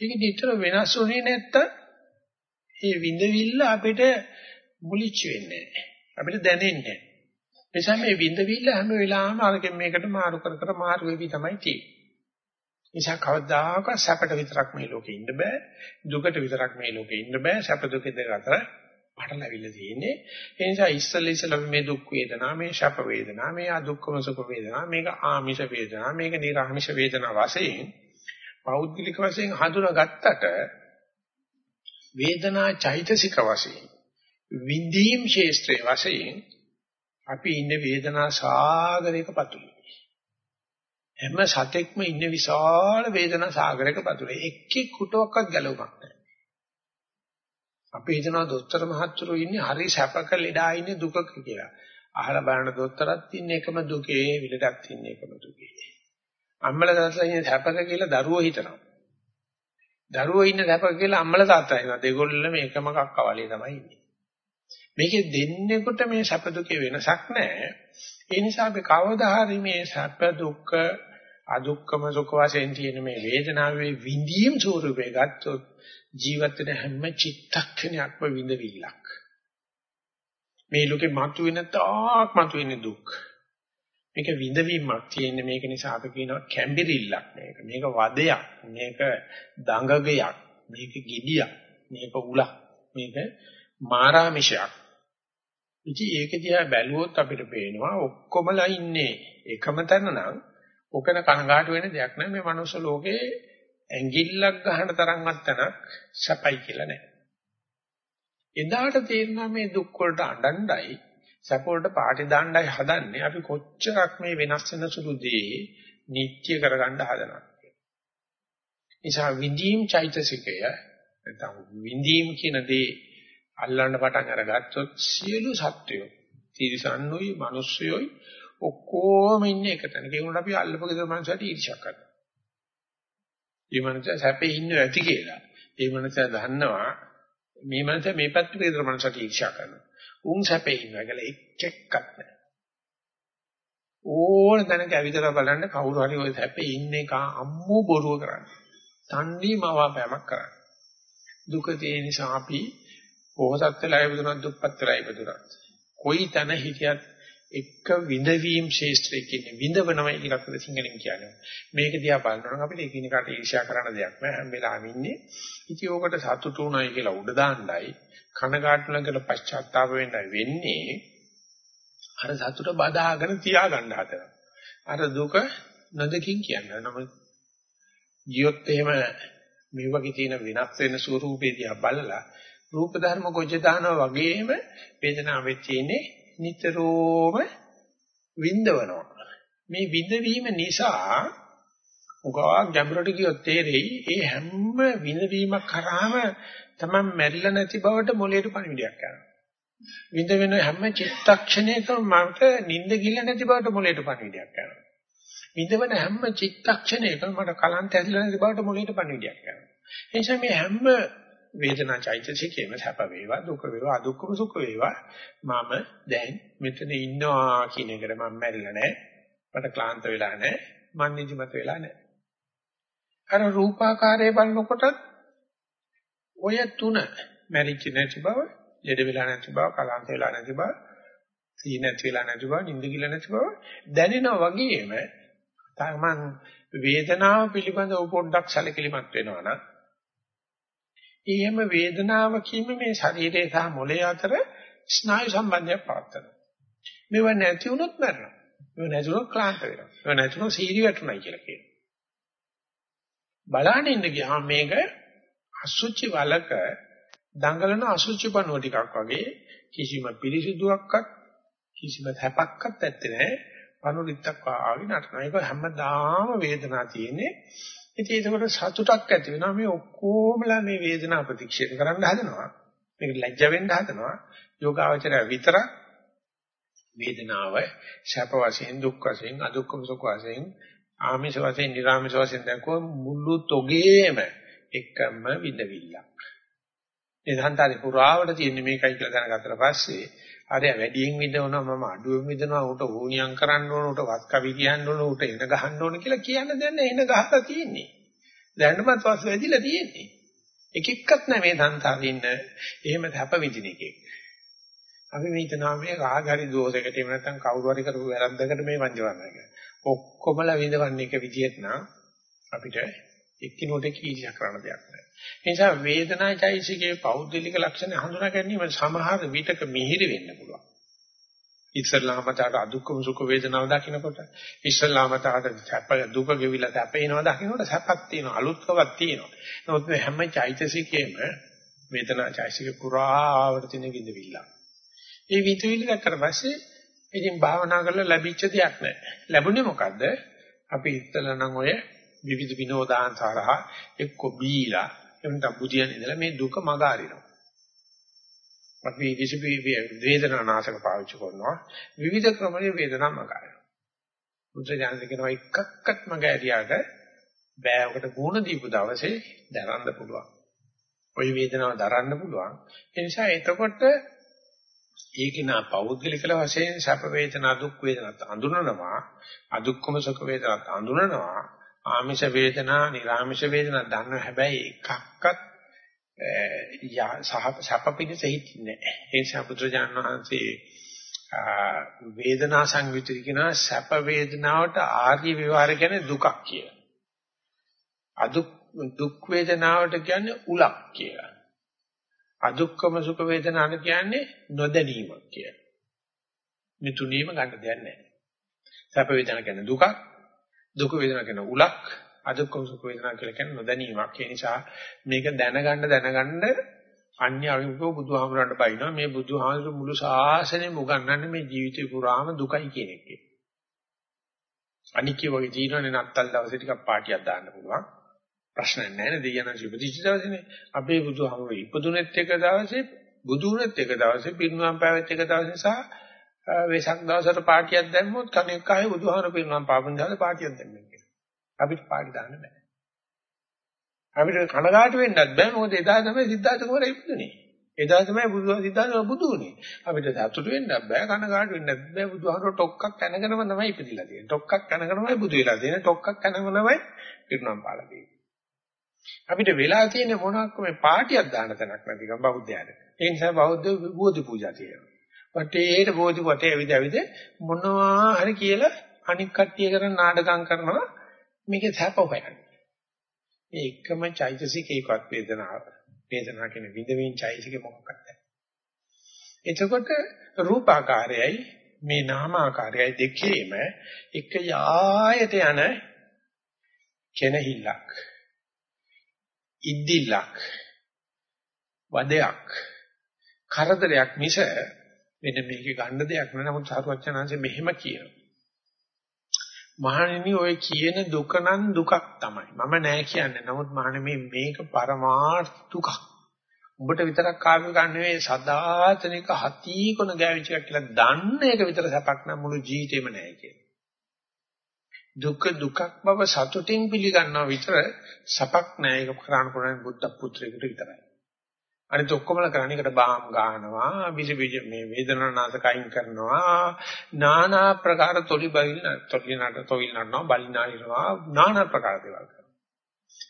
ඒක දිටර වෙනස් වුණේ නැත්තම් ඒ විඳවිල්ල අපිට මුලිච්ච වෙන්නේ නැහැ. අපිට දැනෙන්නේ නැහැ. නිසා මේ විඳවිල්ල හැම වෙලාවෙම අරගෙන මේකට මාරු කර කර මාරු වෙවි තමයි තියෙන්නේ. නිසා කවදාකවත් සැපට විතරක් මේ ලෝකේ ඉන්න බෑ. දුකට විතරක් මේ ලෝකේ ඉන්න බෑ. සැප දුක දෙක අතර පටලැවිල්ල තියෙන්නේ. ඒ නිසා ඉස්සෙල්ල ඉස්සෙල්ල මේ දුක් වේදනා, මේ සැප වේදනා, මේ අදුක්කම සුඛ වේදනා, මේක ආමිෂ වේදනා, මේක නිර්ආමිෂ වේදනා වශයෙන් පෞද්ගලික වශයෙන් හඳුනාගත්තට වේදනා චෛතසික වශයෙන් විඳීම් ශේස්ත්‍රයේ වශයෙන් අපි ඉන්නේ වේදනා සාගරයක පතුලේ. හැම සතෙක්ම ඉන්නේ විශාල වේදනා සාගරයක පතුලේ. එක්කෙක් කුටුවක්වත් ගැලවුමක් නැහැ. අපි හිතනවා දොස්තර මහත්තුරු ඉන්නේ හරි සැපක ලෙඩා ඉන්නේ දුකක කියලා. අහලා බලන දොස්තරත් ඉන්නේ එකම දුකේ, විලටත් ඉන්නේ එකම දුකේ. අම්මලා තාත්තලා ඉන්නේ සැපක කියලා දරුවෝ හිතනවා. දරුවෝ ඉන්නේ සැපක කියලා අම්මලා තාත්තා හිතනවා. දෙගොල්ලම එකම කක්කවලේ තමයි ඉන්නේ. මේකේ දෙන්නෙකුට මේ සැප දුකේ වෙනසක් නැහැ. ඒ නිසා අපි කවදා හරි මේ සැප දුක අදුක්කම සුඛ වශයෙන් තියෙන මේ වේදනාවේ විඳීම් ස්වරූපේ ගත්තොත් ජීවිත වෙන හැම චිත්තක්ෂණයක්ම විඳවිල්ලක්. මේ ලෝකේ මතුවෙන තාක් මතුවෙන දුක්. මේක විඳවීමක් තියෙන්නේ මේක නිසා අපි කියනවා කැම්බිරිල්ලක් මේක. මේක වදයක්. මේක දඟගයක්. මේක gediyak. මේක උලක්. මේක මාරාමිෂයක්. ඉතින් ඒක දිහා බැලුවොත් අපිට පේනවා ඔක්කොමලා ඉන්නේ එකම තැන නම් ඔකන කනගාටු වෙන දෙයක් නෑ මේ මනුස්ස ලෝකේ ඇඟිල්ලක් ගහන තරම්වත් තැනක් සැපයි කියලා නෑ. එදාට තේරෙනවා මේ දුක් වලට අඬණ්ඩයි සැප වලට පාටි දාන්නයි හදන්නේ අපි කොච්චරක් මේ වෙනස් වෙන සුළු දේ නිත්‍ය කරගන්න හදනවා. නිසා විඳීම් චෛතසිකය නැත්නම් විඳීම් කියන දේ අල්ලන්න පටන් අරගත්තොත් සියලු සත්වයෝ තිරිසන්නොයි මිනිස්සුයෝයි ඔක්කොම ඉන්නේ එක තැනක. ඒ වුණාට අපි අල්ලපු ගෙදර මනුස්සයට ඊර්ෂ්‍යා කරනවා. මේ මනුස්සයා සැපේ ඉන්න ඇති කියලා. ඒ මනුස්සයා දන්නවා මේ මනුස්සයා මේ පැත්තේ ගෙදර මනුස්සයට ඊර්ෂ්‍යා කරනවා. උන් සැපේ ඉන්නවා කියලා එක් එක්කක් නැහැ. ඕන තැනක ඇවිදලා බලන්න කවුරු හරි ওই සැපේ ඉන්න එක අම්මෝ බොරුව කරන්නේ. තන්නේ මවාපෑමක් කරන්නේ. දුක තියෙන නිසා අපි පොහසත් වෙලා ඉපදුනත් දුප්පත් වෙලා ඉපදුනත් කොයි තැන හිටියත් එක විඳවීම් ශේෂ්ත්‍රයේ කියන්නේ විඳවනමයි කියලා අපිට සිංහලෙන් කියන්නේ. මේක දිහා බලනවා නම් අපිට එකිනෙකාට ඊර්ෂ්‍යා කරන්න දෙයක් නෑ හැම වෙලාවෙම ඉන්නේ. ඉතින් ඕකට සතුටු උනායි කියලා උඩ දාන්නයි කනගාටු ළඟට පශ්චාත්තාප වෙන්නයි වෙන්නේ. අර සතුට බදාගෙන තියාගන්න හදනවා. අර දුක නොදකින් කියන්නේ. නමුත් ජීවිත එහෙම මේ වගේ තියෙන වෙනස් වෙන ස්වරූපේ දිහා බලලා රූප ධර්ම කොච්ච දානවා වගේම වේදනාවෙත් තියෙන්නේ නිතරම විඳවනවා. මේ විඳවීම නිසා උගා ගැඹුරට ගියොත් තේරෙයි ඒ හැම විඳවීමක් කරාම තමයි මැරිලා නැති බවට මොලේට පණිවිඩයක් යනවා. විඳ වෙන හැම චිත්තක්ෂණයකම මට නිින්ද ගිල්ල නැති බවට මොලේට පණිවිඩයක් යනවා. විඳවන හැම චිත්තක්ෂණයකම මට කලන්ත ඇතිලා නැති බවට මොලේට පණිවිඩයක් යනවා. ඒ නිසා මේ හැම වේදනා චෛතසිකේම සැප වේවා දුක වේවා අදුක්කම සුඛ වේවා. මම දැන් මෙතන ඉන්නවා කියන එකට මම මැරිලා නැහැ. මට ක්ලාන්ත වෙලා නැහැ. මන් නිදිමත වෙලා නැහැ. අර රූපාකාරයේ බලනකොට ඔය තුන මැරිච්ච නැති බව ලෙඩ වෙලා නැති බව කලාන්ත වෙලා නැති බව සී නැති වෙලා නැති බව නිින්ද ගිල නැති බව දැනෙනා වගේම තමන් වේදනාව පිළිබඳව පොඩ්ඩක් සැලකිලිමත් වෙනවා නම් එහෙම වේදනාව කියන්නේ මේ ශරීරය සහ මොළය අතර ස්නායු සම්බන්ධයක් පවත්නවා. මේව නැති වුණොත් මැරෙනවා. මේව නැති වුණොත් ක්ලාන්ත වෙනවා. මේව නැති වුණොත් සීරි වැටුණයි කියලා කියනවා. බලන්න ඉන්න ගියාම මේක අසුචි වලක දඟලන අසුචි පණුව ටිකක් වගේ කිසිම පිරිසිදුවක්වත් කිසිම හැපක්වත් නැත්තේ නෑ. පනුරිත්තක් ආවි නටනවා. ඒක හැමදාම වේදනාව තියෙන්නේ. ඉතින් ඒකට සතුටක් ඇති වෙනවා මේ ඔක්කොමලා මේ වේදනාව ප්‍රතික්ෂේප කරන්න හදනවා. මේක ලැජ්ජ වෙන්න හදනවා. යෝගාවචරය විතරක් වේදනාව ශප වශයෙන් දුක් වශයෙන් අදුක්කම සුඛ වශයෙන් ආමිෂ වශයෙන් නිර්ආමිෂ වශයෙන් දැක්කෝ මුළු තොගේම එකම විඳවිල්ලක්. මේ සංතාරේ පුරාවට තියෙන මේකයි කියලා දැනගත්තට පස්සේ අර වැඩියෙන් විඳවනවා මම අඩුවෙන් විඳවනවා උට ඕනියම් කරන්න ඕන උට වත් කවි කියන්න ඕන උට එන ගහන්න ඕන කියලා කියන්න දෙන්න එන ගහලා තියෙන්නේ. දැන්නමත් වස් වැඩිලා තියෙන්නේ. එක එක්කත් නැ මේ සංසාරේ ඉන්න එහෙම තප විඳින එකේ. අපි මේ හිතනවා මේ රාගහරි දෝෂයකට එහෙම නැත්නම් කවුරු හරි කරපු වැරද්දකට මේ වංජවන්න කියලා. ඔක්කොමලා විඳවන්නේ එක විදියට නම් අපිට එක්කිනුට කීසියක් කරන්න දෙයක් නැහැ. ඒ නිසා වේදනාචෛසිකේ පෞද්ගලික ලක්ෂණ හඳුනා ගැනීම සමහර විටක මිහිරි වෙන්න පුළුවන්. ඉස්සල්ලාම තාට අදුක්කම සුඛ වේදනාව දකින්නකොට ඉස්සල්ලාම තාට සැප දුක ගෙවිලා සැපේනවා දකින්නකොට සැපක් තියෙනවා අලුත්කමක් තියෙනවා. නමුත් මේ හැම චෛතසිකේම වේදනාචෛසික පුරාවට තියෙන විඳවිල්ල. ඒ විඳවිල්ල දැක්කට පස්සේ ඉතින් භාවනා කරලා ලැබිච්ච දෙයක් නැහැ. ලැබුණේ මොකද්ද? අපි ඉස්සලා නම් ඔය විවිධ විනෝදාන් සාරහා එක්ක බීලා එවන්ට බුදියන් ඉඳලා මේ දුක මග අරිනවා. අපි කිසිපි වේදනා නාශක පාවිච්චි කරනවා. විවිධ ක්‍රමවල වේදනා මග අරිනවා. බුද්ධ ඥානද කියනවා එකක්වත් මග ඇරියාට බෑවකට ගුණ දීපු දවසේ දරන්න පුළුවන්. ওই වේදනාව දරන්න පුළුවන්. ඒ නිසා එතකොට ඒක නා පෞද්ගලික වශයෙන් සැප වේදනා දුක් වේදනාත් අඳුනනවා අදුක්කම සුඛ වේදනාත් අඳුනනවා ආමිෂ වේදනා නිර්ආමිෂ වේදනා දන්න හැබැයි එකක්වත් සහ සැප පිණිස හිටින්නේ නැහැ ඒ නිසා පුත්‍රජාන වහන්සේ වේදනා සංයුතිය කියන සැප වේදනාවට ආර්ය විවර කියන්නේ දුකක් කියලා අදුක් දුක් වේදනාවට කියන්නේ උලක් කියලා අදුක්කම සුඛ වේදනාන කියන්නේ නොදැනීමක් කියලා. මේ තුනීම ගන්න දෙයක් නැහැ. සැප වේදනා කියන්නේ දුකක්, දුක වේදනා කියන්නේ උලක්, අදුක්කම සුඛ වේදනා කියලා කියන්නේ නොදැනීමක්. ඒ නිසා මේක දැනගන්න දැනගන්න අන්‍ය අවිමුඛ බුදුහාමුදුරන්ට බයිනවා මේ බුදුහාමුදුරු මුළු ශාසනයම උගන්වන්නේ මේ ජීවිතේ පුරාම දුකයි කියන එක. අනික්‍ය වගේ ජීවනේ නත්තල් දවසේ ටිකක් පාටියක් දාන්න පුළුවන්. ප්‍රශ්න නැහැ නේද දෙයයන්ට ඉපදිච්ච දවසේනේ අපේ බුදුහාමුදුරු ඉපදුනෙත් එක දවසේ බුදුුනෙත් එක දවසේ පිරිනුවම් පෑවෙත් එක දවසේ සහ වෙසක් දවසට පාටියක් දැම්මොත් කණෙක් ආයේ බුදුහාමුදුරු පිරිනුවම් පාපන් දාලා පාටියක් දැම්මේ කියලා. අපිට පාටි දාන්න බෑ. අපිට කනගාටු වෙන්නත් බෑ. මොකද එදා තමයි සිද්ධාර්ථ කුමාරයා ඉපදුනේ. එදා තමයි බුදු සිද්ධාර්ථ බුදු වුනේ අපිට සතුටු වෙන්නත් බෑ කනගාටු වෙන්නත් බෑ. බුදුහාමුදුරු ටොක්ක්ක් කනගෙනම තමයි ඉපදිලා තියෙන්නේ. ටොක්ක්ක් කනගෙනමයි බුදු වෙලා තියෙන්නේ. ටොක්ක්ක් කනගෙනමයි පිරිනුවම් පාලා තියෙන්නේ. අපිට වෙලා තියෙන මොනවාක් මේ පාටියක් දාන්න තැනක් නැතිකම බෞද්ධයාට. ඒ නිසා බෞද්ධ බෝධි පූජා තියෙනවා. වටේට බෝධි වටේ ඇවිද ඇවිද මොනවා හරි කියලා අනික් කට්ටිය කරන නාටකම් කරනවා මේක සැප හොයන්නේ. මේ එකම චෛතසිකේකවත් වේදනාව. වේදනාව කියන විඳවින් චෛතසික මොකක්ද? එතකොට රූපාකාරයයි මේ නාමාකාරයයි දෙකේම එක යායට යන කෙනහිල්ලක් ඉද්දිල්ලක් වදයක් කරදරයක් මිස මෙන්න මේකේ ගන්න දෙයක් නෑ. නමුත් සාරවත්චනංශ මෙහෙම කියනවා. මහණෙනි ඔය කියන දුක නම් දුකක් තමයි. මම නෑ කියන්නේ. නමුත් මහණෙනි මේක පරමාර්ථ දුකක්. උඹට විතරක් කාර්ය ගන්න නෙවෙයි සදාතනික හති කොන ගෑවිච්ච එකක් කියලා දන්න එක විතර සැපක් නම් මුළු ජීවිතේම නෑ කියන්නේ දුක දුකක් බව සතුටින් පිළිගන්නවා විතර සපක් නෑ. ඒක කරාන කරන්නේ බුද්ධ පුත්‍රයෙකුට විතරයි. අනිත් ඔක්කොමල කරන්නේ එකට බාම් ගන්නවා විස මේ වේදනානාශක අයින් කරනවා নানা ප්‍රකාර තොලි බලින තොලි නට තොවිල් නටනවා බලිනා ඉනවා নানা ප්‍රකාර දේවල් කරනවා.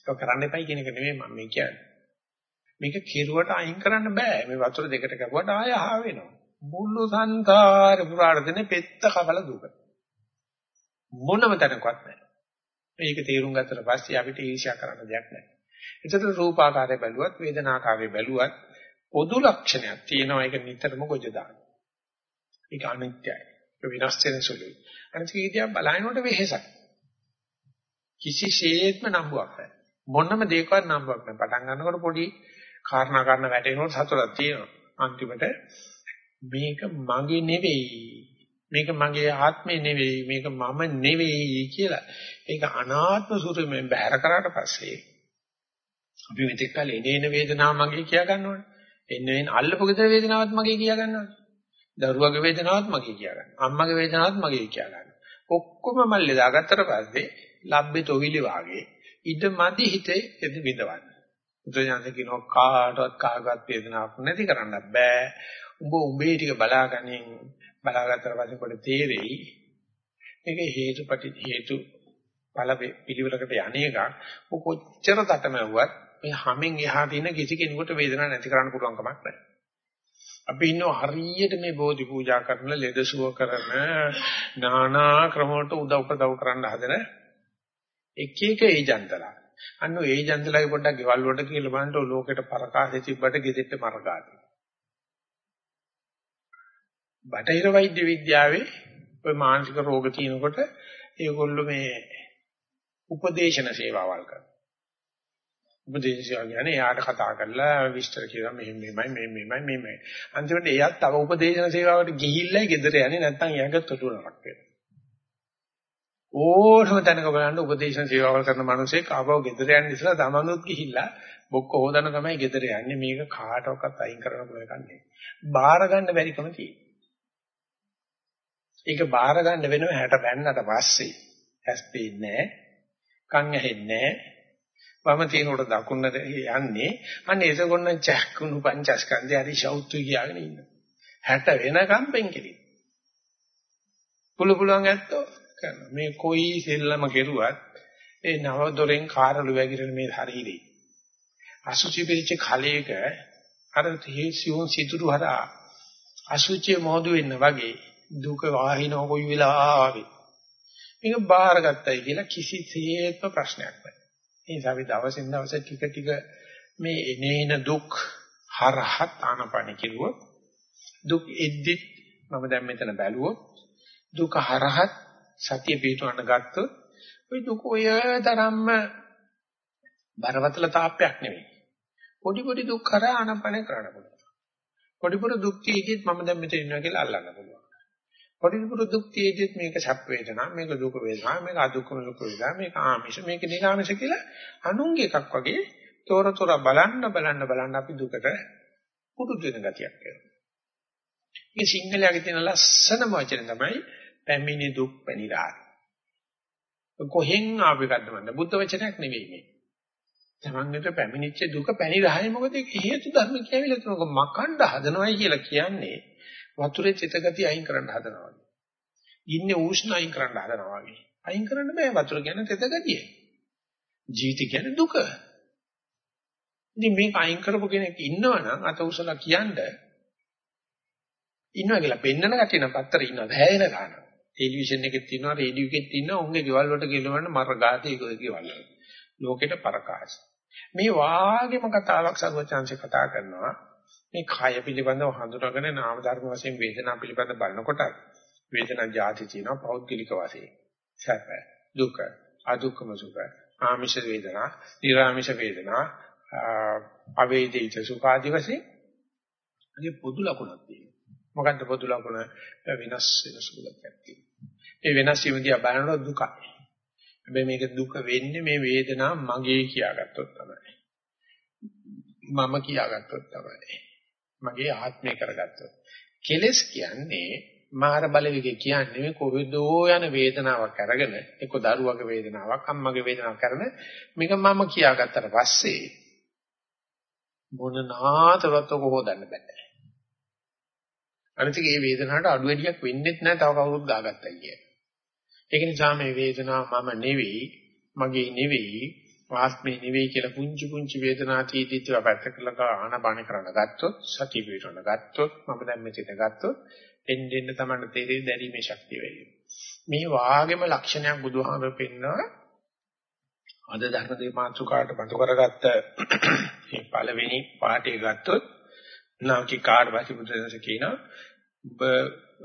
ඒක කරන්න එපයි කියන එක නෙමෙයි මම මේ කියන්නේ. මේක කෙරුවට අයින් කරන්න බෑ. මේ වතුර දෙකට කැපුවට ආය ආහ වෙනවා. මුළු සංකාර පුරාර්ධනේ පෙත්ත කබල දුක. මොනම තැනකවත් නෑ. මේක තේරුම් ගත්තට පස්සේ අපිට ඊර්ෂ්‍යා කරන්න දෙයක් නෑ. එතකොට රූපාකාරය බැලුවත් වේදනාකාරය බැලුවත් පොදු ලක්ෂණයක් තියෙනවා ඒක නිතරම ගොජ දාන. ඒක අනිත්‍යයි. ඒක විනාශ වෙන සුළුයි. අනිත් කීදියා බලහිනකොට වෙහෙසක්. කිසිසේත්ම නම්බුවක් නැහැ. මොනම දෙයකවත් නම්බුවක් නැහැ. පටන් ගන්නකොට පොඩි කාරණා කරන වැටෙනකොට සතුටක් තියෙනවා. අන්තිමට මේක මගේ නෙවෙයි මේක මගේ ආත්මේ නෙවෙයි මේක මම නෙවෙයි කියලා ඒක අනාත්ම ස්වරූපයෙන් බැහැර කරාට පස්සේ අපි මෙතෙක් කල එනේන වේදනාව මගේ කියා ගන්නවනේ. එන්නේ එන අල්ලපු ගෙදර වේදනාවත් මගේ කියා ගන්නවනේ. දරුවගේ වේදනාවත් මගේ කියා ගන්නවා අම්මගේ වේදනාවත් මගේ කියා ගන්නවා ඔක්කොම මල්ලේ දාගත්තට පස්සේ ලබ්බේ තොවිලි වාගේ ඉද මදි හිතේ එද විඳවන්න. බුදුසසුන කියනවා කාටවත් කාගවත් වේදනාවක් නැති කරන්න බෑ. උඹ උඹේ ටික බලාගනින්. බලාගත්තට පස්සේ කොට තේරෙයි. මේක හේතුපටි හේතු ඵල පිළිවෙලකට යන්නේක කොච්චර තටමැව්වත් මේ හැමෙන් එහාට ඉන්න කිසි කෙනෙකුට වේදනාවක් නැති කරන්න පුළුවන් කමක් නැහැ. අපි ඉන්නව හරියට මේ බෝධි පූජා කරන ලෙඩසුව කරන නානා ක්‍රම වලට උදව් උපදව් කරන්න හදන එක එක ඒජන්තලා. අන්න ඒ ඒජන්තලාගේ පොඩ්ඩක් ගෙවල් වලට කියලා බලන්න ලෝකෙට පරකාසෙ තිබ්බට ගෙදෙට්ට මරකාදී. බටහිර වෛද්‍ය විද්‍යාවේ ඔය මානසික රෝග තියෙනකොට ඒගොල්ලෝ මේ උපදේශන සේවාවල් කරනවා. උපදේශය කියන්නේ එයාට කතා කරලා විස්තර කියලා මෙහෙම මෙහෙමයි මෙහෙම මෙහෙමයි මෙහෙමයි. අන්තිමට එයාත් තව උපදේශන සේවාවට ගිහිල්ලා ගෙදර යන්නේ නැත්නම් එයාගේ තොටුනක් වෙනවා. ඕනම තැනක බලන්න උපදේශන සේවාවල් කරන මිනිස්සේ කාපව ගෙදර යන්න ඉස්සලා තමනුත් ගිහිල්ලා බොක්ක හොදන තමයි ගෙදර යන්නේ මේක කාටවත් අයින් කරන්න පුළුවන් එකක් නෙවෙයි. බාර ගන්න බැරිකම තියෙනවා. ඒක බාර ගන්න වෙනව 60 බැන්නට පස්සේ ඇස් පේන්නේ කන් ඇහෙන්නේ වම තිනකොට දකුණට යන්නේ. අන්න එතකොන්න චක්කුණු පංචස්කන්ධය හරි ශෞත්‍ය කියාගෙන ඉන්නවා. 60 වෙනකම් පෙන්කෙලි පුළු පුළුවන් ඇත්තෝ කරනවා. මේ කොයි සෙල්ලම කෙරුවත් ඒ නව දොරෙන් කාරළු වැగిරෙන මේ ශරීරේ. අසුචි පිළිච්ච කලයක අර සියුම් සිතුරු හරහා අසුචි මොහොදු වෙන්න වගේ දුක වාහිනව කොයි වෙලාවෙ. මේක බාරගත්තයි කියලා කිසිසේත්ම ප්‍රශ්නයක් නැහැ. ඒ නිසා අපි දවසින් දවස ටික ටික මේ එනේන දුක් හරහත් ආනපන කිරුවොත් දුක් එද්දි මම දැන් මෙතන බැලුවොත් දුක හරහත් සතිය පිටවන්න ගත්තොත් ওই දුක ඔය තරම්ම බරපතල තාප්පයක් නෙවෙයි. පොඩි පොඩි දුක් කරා ආනපන කරන්න පුළුවන්. පොඩි පොඩි දුක් තියෙද්දිත් මම දැන් මෙතන ඉන්නවා කියලා අල්ලන්න පුළුවන්. පරිපූර්ණ දුක් තියෙද්දිත් මේක සැප වේදනා මේක දුක වේදනා මේක අදුක්කම දුක වේදනා මේක ආමිෂ මේක නිරාමිෂ කියලා අනුන්ගේ එකක් වගේ තොර තොර බලන්න බලන්න බලන්න අපි දුකට පුරුදු වෙන ගතියක් එනවා. මේ සිංහලයේ තියෙන ලස්සනම වචන තමයි පැමිණි දුක් පැනිරාර. කොහෙන් ආව එකක්ද මන්ද බුද්ධ වචනයක් නෙවෙයි මේ. තමන්ගට පැමිණිච්ච දුක පැනිරහයි මොකද ඒක හේතු ධර්ම කියවිලා තුනක මකණ්ඩ හදනවයි කියලා කියන්නේ වතුරේ චිතගතිය අයින් කරන්න හදනවා වගේ. ඉන්නේ උෂ්ණ අයින් කරන්න හදනවා වගේ. අයින් කරන්න බෑ වතුර කියන්නේ චිතගතිය. ජීවිත කියන්නේ දුක. ඉතින් මේක අයින් කරපු කෙනෙක් ඉන්නවනම් අත උසලා කියන්නේ ඉන්නවා කියලා පෙන්නන කටින පත්තර ඉන්නවා හැයෙන ගන්න. ටෙලිවිෂන් එකෙත් තියෙනවා රේඩියෝ එකෙත් තියෙනවා උන්ගේ ගෙවල් වලට ගෙලවන්න මර ගාතේ ගෙවල් වල. ලෝකෙට පරකාශ. මේ වාගේම කතාවක් සර්වචාන්සේ කතා කරනවා මේ කය පිළිබඳව හඳුනාගෙන නාම ධර්ම වශයෙන් වේදනා පිළිබඳව බලනකොට වේදනා જાති තියෙනවා පෞද්ගලික වශයෙන්. සැප දුක අදුක්කම සුඛ ආමිෂ වේදනා නිර්ආමිෂ වේදනා අවේදිත සුඛ ආදි වශයෙන් අගේ පොදු ලක්ෂණක් තියෙනවා. මොකක්ද පොදු ලක්ෂණ වෙනස් වෙන සුළුක් තියෙනවා. ඒ වෙනස් වීම දිහා බලනකොට දුකයි. හැබැයි මේක දුක වෙන්නේ මේ වේදනාව මගේ කියාගත්තොත් තමයි. මම කියාගත්තොත් තමයි. මගේ ආත්මය කරගත්තොත්. කෙලස් කියන්නේ මාර බලවේගය කියන්නේ මේ කොහෙදෝ යන වේදනාවක් අරගෙන එක්ක දරුවගේ වේදනාවක් අම්මගේ වේදනාවක් කරන මේක මම කියාගත්තට පස්සේ මොන නාතරත් කොහොදන්න බෑ. අනිත් මේ වේදනාවට අඩු වැඩියක් වෙන්නේ නැහැ තව කවුරුත් දාගත්තා කියන්නේ. ඒක නිසා මේ වේදනාව මම නෙවෙයි මගේ නෙවෙයි ආත්මේ නෙවෙයි කියලා පුංචි පුංචි වේදනා තීදිත්ව පැත්ත කළා ආනපාන කරන්න ගත්තොත් සතිය පිටවන්න ගත්තොත් මම දැන් මෙතන ගත්තොත් එන්න එන්න තමයි තේරෙන්නේ දැරීමේ ශක්තිය වෙයි. මේ වාගේම ලක්ෂණයක් බුදුහාමර පෙන්නවා අද ධර්ම දේ මාතෘකාට බඳු කරගත්ත මේ පළවෙනි පාඩේ ගත්තොත් නාකි කාඩ් වාසි බුදුදහස කියනවා ඔබ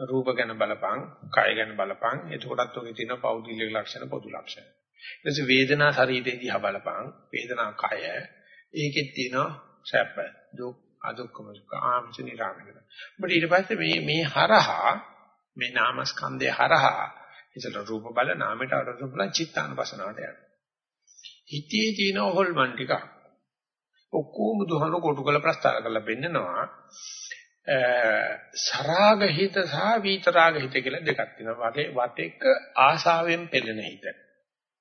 රූප ගැන බලපං, කය ගැන බලපං, එතකොටත් ඔගේ තියෙන පෞද්ගලික ලක්ෂණ පොදු ලක්ෂණ. ඊට වේදනා ශරීරේ දිහා බලපං වේදනා කය ඒකෙත් තියෙනවා සැප දුක් අදුක්කම සුඛ ආම්ච නිරාමන. ඔබට ඊට පස්සේ මේ මේ හරහා මේ නාමස්කන්ධය හරහා ඉතල රූප බල නාමයට අරසු බල චිත්තානුපසනාවට යනවා. හිතේ තියෙන හොල්මන් ටික ඔක්කොම බුදුහාම කොටු කළ ප්‍රස්තාර කරලා පෙන්නනවා. සරාග හිත සහ විතරාග හිත කියලා දෙකක් තියෙනවා. වගේ වතෙක ආසාවෙන් පෙළෙන හිත.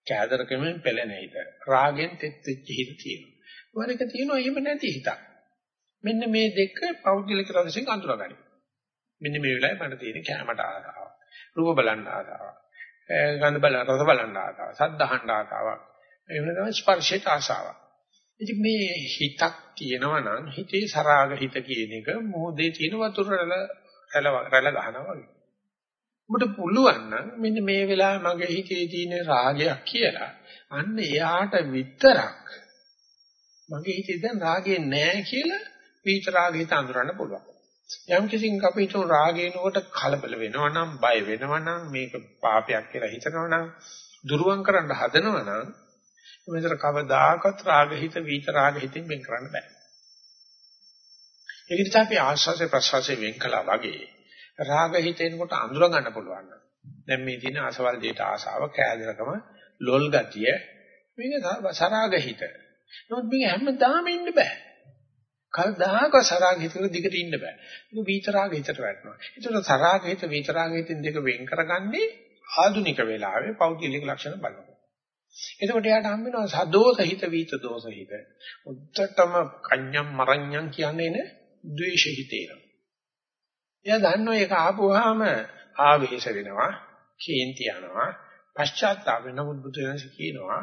කෑදරකමෙන් පෙළෙන හිත. රාගෙන් තෙත් වෙච්ච හිත තියෙනවා. වරක තියෙනවා එහෙම නැති හිතක්. මෙන්න මේ දෙක පෞද්ගලික රසයෙන් අඳුරගනි. මෙන්න මේ වෙලාවේ මට තියෙන කැමට ආසාව. රූප බලන්න ආසාව. ගන්ධ බලන්න රස බලන්න ආසාව. සද්ද අහන්න ආසාව. එහෙම තමයි ස්පර්ශයට ආසාව. ඉතින් මේ හිතක් තියෙනවා නම් හිතේ සරාග හිත කියන එක මොහොතේ තියෙන වතුර රැළ රැළ ගන්නවා වගේ. ඔබට පුළුවන් නම් මෙන්න මේ වෙලාවේ මගේ හිතේ තියෙන රාගයක් කියලා අන්න එයාට විතරක් මගේ හිතේ දැන් රාගේ නැහැ කියලා විතරාග හිත අඳුරන්න පුළුවන්. යම් කිසි අපිට රාගේනකොට කලබල වෙනවා නම් බය වෙනවා නම් මේක පාපයක් කියලා හිතනවා නම් දුරුවන් කරන්න හදනවා නම් මෙතන කවදාකවත් රාගහිත විත රාගහිතින් වෙන් කරන්න බෑ. ඒ නිසා අපි ආස්වාසේ ප්‍රසවාසයේ වෙන් කළා වගේ රාගහිතෙනකොට අඳුර ගන්න පුළුවන්. දැන් මේ තියෙන අසවල් දෙයට ආසාව කෑදරකම ලොල් ගතිය මේක සරාගහිත. නමුත් මේක හැමදාම ඉන්න බෑ. කවදාක සරාගහිතක දිගට ඉන්න බෑ. ඒක විතරාගහිතට වැටෙනවා. ඒතර සරාගහිත විතරාගහිතින් දෙක වෙන් කරගන්නේ ආධුනික වෙලාවේ පෞද්ගලික ලක්ෂණ බලනවා. එතකොට එයාට හම් වෙනවා සදෝස හිත වීත දෝස හිත. උද්දටම කඤ්ඤම් මරඤ්ඤම් කියන්නේ නේ ද්වේෂ හිතේන. එයා දන්නවා ඒක ආපුවාම ආවේශ වෙනවා, කේන්ති යනවා, පශ්චාත්තාප වෙනවා බුදු දහම කියනවා.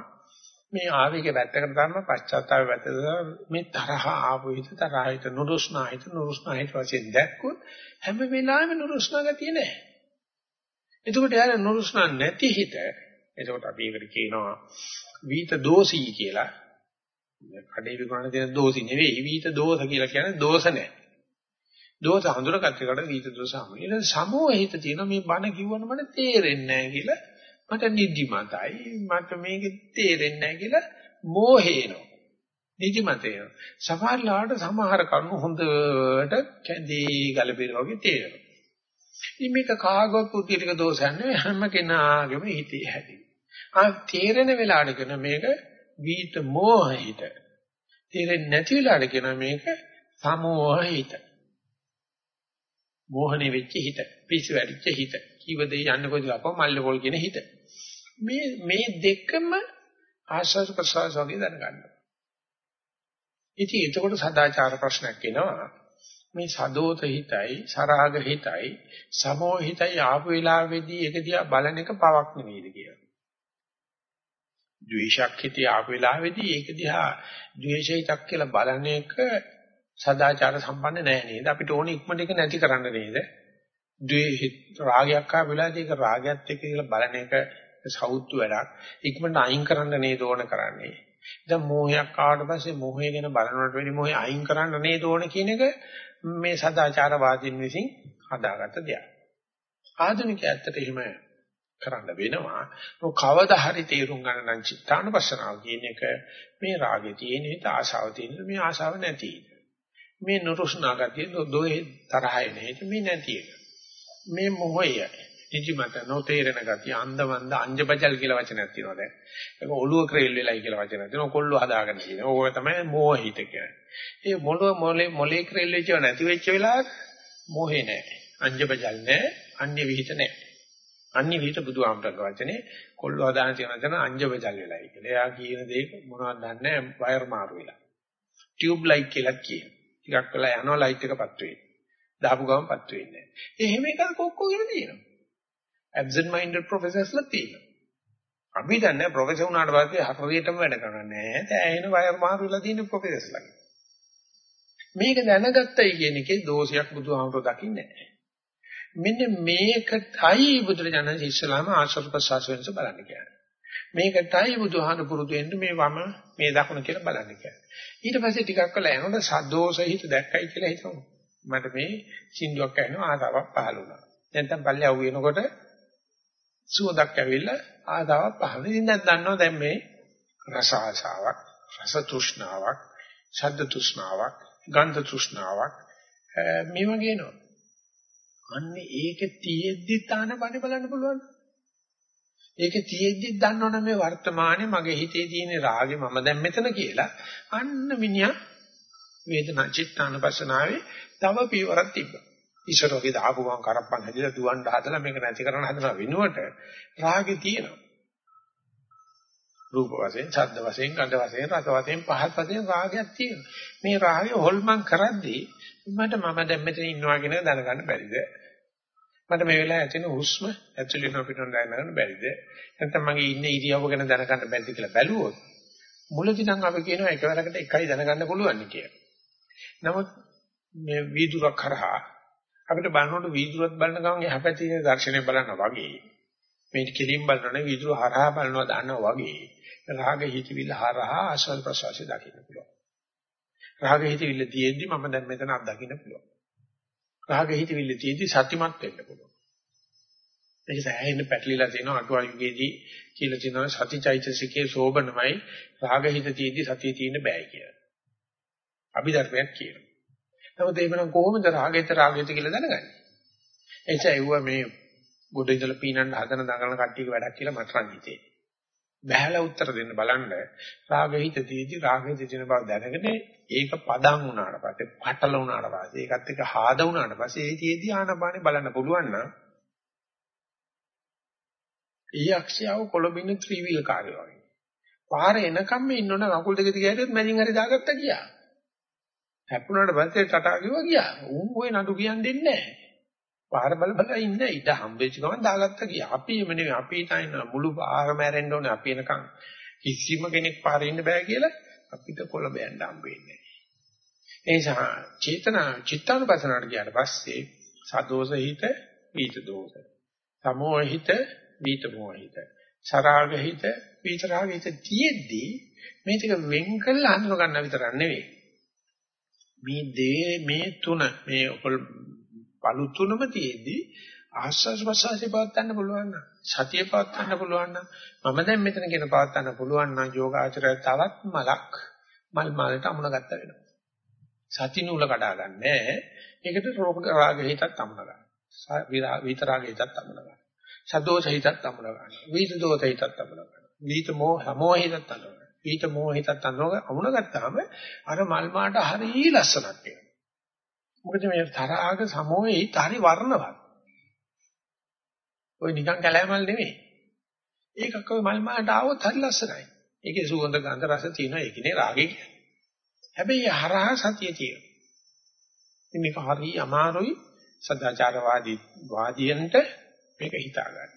මේ ආවේගය වැත්තකට දාන්න පශ්චාත්තාපය වැත්තට මේ තරහ ආපු හිත තරහ හිත නුරුස්නා හිත නුරුස්නා හිත වශයෙන් දැක්කොත් හැම වෙලාවෙම නුරුස්නා ගතිය නැහැ. එතකොට යාර නුරුස්නා නැති හිත එතකොට අපි ඒකට කියනවා වීත දෝෂී කියලා. කඩේ විකුණන දෙන දෝෂි නෙවෙයි වීත දෝෂ කියලා කියන්නේ දෝෂ නැහැ. දෝෂ හඳුනගත්ත එකට වීත දෝෂ හමු. ඊළඟ සමෝහිත තියෙන මේ බණ කිව්වම මට තේරෙන්නේ නැහැ කියලා මට නිදිමතයි මට මේක තේරෙන්නේ නැහැ කියලා මෝහේනවා. නිදිමතේන. සමහරලාට සමහර කරුණු හොඳට කැඳේ ගලපිර වගේ තේරෙනවා. ඉතින් මේක කාගවත් පුද්ගලික දෝෂයක් නෙවෙයි හැම කෙනාගේම හිතේ හැටි. ආ තේරෙන වෙලාවට කියන මේක වීත මෝහිත. තේරෙන්නේ නැති වෙලාවට කියන මේක සමෝහිත. මෝහණෙ වෙච්ච හිත, පිස්සු වැඩිච්ච හිත. කීව දෙය යන්නේ කොයිද අපව මල්ල පොල් කියන හිත. මේ මේ දෙකම ආශාස ප්‍රසවාස වගේ දැනගන්න. ඉතින් එතකොට සදාචාර ප්‍රශ්නයක් එනවා. මේ සදෝත හිතයි, සරාග හිතයි, සමෝ හිතයි ආපු වෙලාවේදී ඒක දිහා බලන එක පවක් නෙවෙයිද කියලා. ද්වේෂයක් හිතේ ආපු වෙලාවේදී ඒක දිහා ද්වේෂයිතක් කියලා බලන එක සදාචාර සම්පන්න නෑ නේද? අපිට ඕනේ ඉක්මනට ඒක නැති කරන්න නේද? ද්වේ රාගයක් ආපු වෙලාවේදී ඒක රාගයත් එක්ක කියලා බලන එක සෞතු වැඩක්. ඉක්මනට අයින් කරන්න නේද ඕන කරන්නේ. දැන් මෝහයක් ආවට පස්සේ මෝහය ගැන බලනකොට වෙඩි මෝහය අයින් කරන්න නේද ඕන කියන එක මේ සදාචාරවාදීන් විසින් හදාගත්ත දෙයක්. ආධුනිකය ඇත්තට එහෙම කරන්න වෙනවා. ඔය කවදා හරි තේරුම් ගන්න නම් චිත්තානුපස්සනාව කියන එක මේ රාගේ තියෙන හිත ආශාව තියෙන මේ ආශාව නැති. මේ නුරුස්නා ගතිය දොයේ තරහය නෙහිත මේ නැති එක. මේ මොහොය නිදිමත නොතේරෙන ගතිය අන්දවන්ද අංජබජල් කියලා වචනයක් තියෙනවා දැන්. ඒක ඔළුව ක්‍රේල් වෙලයි කියලා වචනයක් තියෙනවා. කොල්ල හදාගෙන තියෙනවා. ඕක තමයි මෝහිත කියන්නේ. ඒ මොළුව මොලේ මොලේ ක්‍රේල් වෙච්චව නැති වෙච්ච වෙලාවට මොහේ නැහැ. අංජබජල් නැහැ. අන්‍ය විහිිත නැහැ. අන්‍ය විහිිත බුදුහාමරගේ වචනේ කොල්ල හදාගෙන තියෙනවා දැන් අංජබජල් වෙලයි කියලා. එයා කියන දේ මොනවද දන්නේ වයර් මාරු වෙලා. ටියුබ් ලයිට් කියලා කියන. ටිකක් වෙලා යනවා ලයිට් එකපත් වෙන්නේ. දාපු ගමන්පත් වෙන්නේ නැහැ. එහෙම එකක් ඔක්කොගෙන තියෙනවා. absent minded professorsලා තියෙනවා. අපි දන්නේ ප්‍රොෆෙසර් වුණාට පස්සේ හරියටම වැඩ කරන්නේ නැහැ. දැන් වයර් මාරු වෙලා තියෙන ප්‍රොෆෙසර්ස්ලා. මේක දැනගත්තයි කියන එකේ දෝෂයක් බුදුහාමුදුරුවෝ දකින්නේ නැහැ. මෙන්න මේකයි බුදුරජාණන් ඉස්සලාම ආශ්‍රව ප්‍රසවාස වෙනස බලන්න කියන්නේ. මේකටයි බුදුහාමුදුරුවෝ පුරුදු වෙන්නේ මේ වම මේ දකුණ කියලා බලන්න කියන්නේ. ඊට පස්සේ ටිකක් කළා යනකොට සද්දෝෂ හිත දැක්කයි කියලා හිතමු. මට මේ සින්දුවක් ඇහෙනවා ආසාවක් පහළ වුණා. නැත්නම් පල්ලේ අවු වෙනකොට සුවඳක් ඇවිල්ලා ආදාවක් පහළ. ඉතින් දැන් දන්නවා දැන් මේ රස ආසාවක්, රස තෘෂ්ණාවක්, ශබ්ද තෘෂ්ණාවක්, ගන්ධ තෘෂ්ණාවක් මේ වගේ නෝ. අන්නේ ඒකේ තියෙද්දි තානපනේ බලන්න පුළුවන්. ඒකේ තියෙද්දි දන්නවනේ මේ වර්තමානයේ මගේ හිතේ තියෙන රාගේ මම දැන් මෙතන කියලා. අන්න මිනිහා වේදනා චිත්තානපසනාවේ තව පියවරක් තිබ්බා. ඊශ්වර වගේ දාපු ගමන් කරප්පන් හැදිලා දුවන්න හදලා මේක නැති කරන්න හදන වෙනුවට රාගේ තියෙනවා. රූප වශයෙන්, ශබ්ද වශයෙන්, ගන්ධ වශයෙන්, රස වශයෙන්, පහත් වශයෙන් රාගයක් තියෙනවා. මේ රාගය හොල්මන් කරද්දී මට මම දැන් මෙතන ඉන්නවා කියන දැනගන්න බැරිද? මට මේ වෙලාවේ ඇතින හුස්ම ඇතුළේ වෙන පිටුන දැනගන්න බැරිද? නැත්නම් මගේ ඉන්නේ ඉරියව්ව ගැන දැනගන්න බැරිද කියලා බැලුවොත් මුලදී නම් අපි කියනවා එකවරකට එකයි දැනගන්න පුළුවන් කියලා. නමුත් මේ වීදුරක් කරහා අපිට බලනකොට වීදුරත් බලන ගමන් එහා පැත්තේ තියෙන දර්ශනය බලනවා වගේ මේ කෙලින් බලනනේ වීදුර හරහා බලනවා දානවා වගේ රාග හිතවිල්ල හරහා ආස්වාද ප්‍රසවාසය දකින්න පුළුවන්. රාග හිතවිල්ල තියෙද්දි මම දැන් මෙතන අත්දකින්න පුළුවන්. රාග හිතවිල්ල තියෙද්දි සතිමත් වෙන්න පුළුවන්. ඒක සෑහෙන පැටලිලා තියෙනවා අටුවා යුගයේදී කියලා තියෙනවා සතිචෛතසිකයේ සෝබනමයි රාග හිත තියෙද්දි සතිය තියෙන්න බෑ කියලා. අභිධර්මයක් කියනවා. නමුත් එහෙනම් කොහොමද රාගෙත රාගෙත කියලා දැනගන්නේ? එනිසා ඒව මේ ගොඩ ඉඳලා පීනන්න හදන දඟලන කට්ටියක වැඩක් කියලා මට නම් හිතේ. බහැලා උත්තර දෙන්න බලන්න රාගහිත තීදි රාගහිත තියෙන බව දැනගෙන ඒක පදම් වුණාට පස්සේ පටල වුණාට පස්සේ ඒකත් එක්ක හාද වුණාට පස්සේ ඒ තියේදී ආනපානේ බලන්න පුළුවන් නම් ඊ අක්ෂයාව කොළඹින් ත්‍රිවිල් කාර්ය වගේ. පාර එනකම් මේ ඉන්නොන කකුල් දෙක දිග හැරියොත් මැදින් හරි දාගත්තා ගියා. හැප්පුණාට පස්සේ ටටා කිව්වා ගියා. උන් ඔය නඩු කියන්නේ නැහැ. පාර බල බල ඉන්න ඉඩ හම්බෙච්ච ගමන් දාගත්ත ගියා. අපි එමෙ නෙවෙයි අපි හිතන මුළු පාරම ඇරෙන්න ඕනේ අපි එනකන් කිසිම කෙනෙක් පාරේ ඉන්න බෑ කියලා අපිට කොළඹ යන්න හම්බෙන්නේ නැහැ. ඒ නිසා චේතනා චිත්තානුපසනාවට ගියාට පස්සේ සදෝෂ හිත වීත දෝෂ. සමෝහ හිත වීත මොහ හිත. සරාග හිත වීත රාග හිත තියෙද්දි මේ ටික වෙන් කළා හඳුන ගන්න විතරක් නෙවෙයි. මේ දේ මේ තුන මේ පළු තුනම තියේදී ආස්වාස් ප්‍රසවාසය පවත්වන්න පුළුවන් නම් සතිය පවත්වන්න පුළුවන් නම් මම දැන් මෙතන කියන පවත්වන්න පුළුවන් නම් යෝගාචරය තවත් මලක් මල් මාලට අමුණ ගත්ත වෙනවා. සති නූල කඩා ගන්නෑ. ඒකට රෝග රාග හිතත් අමුණ ගන්න. විත රාග හිතත් අමුණ ගන්න. සදෝෂ හිතත් අමුණ ගන්න. විත දෝෂ හිතත් අමුණ ගන්න. විත මොහ මොහ හිතත් අමුණ ගන්න. විත මොහ හිතත් අමුණ ගත්තාම අර මල් මාට හරිය ලස්සනක් වෙනවා. මොකද මේ තරහාග සමෝහේ හරි වර්ණවත්. ඔය නිකන් කැලෑමල් නෙමෙයි. ඒකක් ඔය මල් මාට ආවොත් හරි ලස්සනයි. ඒකේ සුවඳ ගන්ධ රස තියෙනවා. ඒකනේ රාගය කියන්නේ. හැබැයි හරහා සතිය තියෙනවා. ඉතින් මේක හරි අමාරුයි සදාචාරවාදී වාදියන්ට මේක හිතා ගන්න.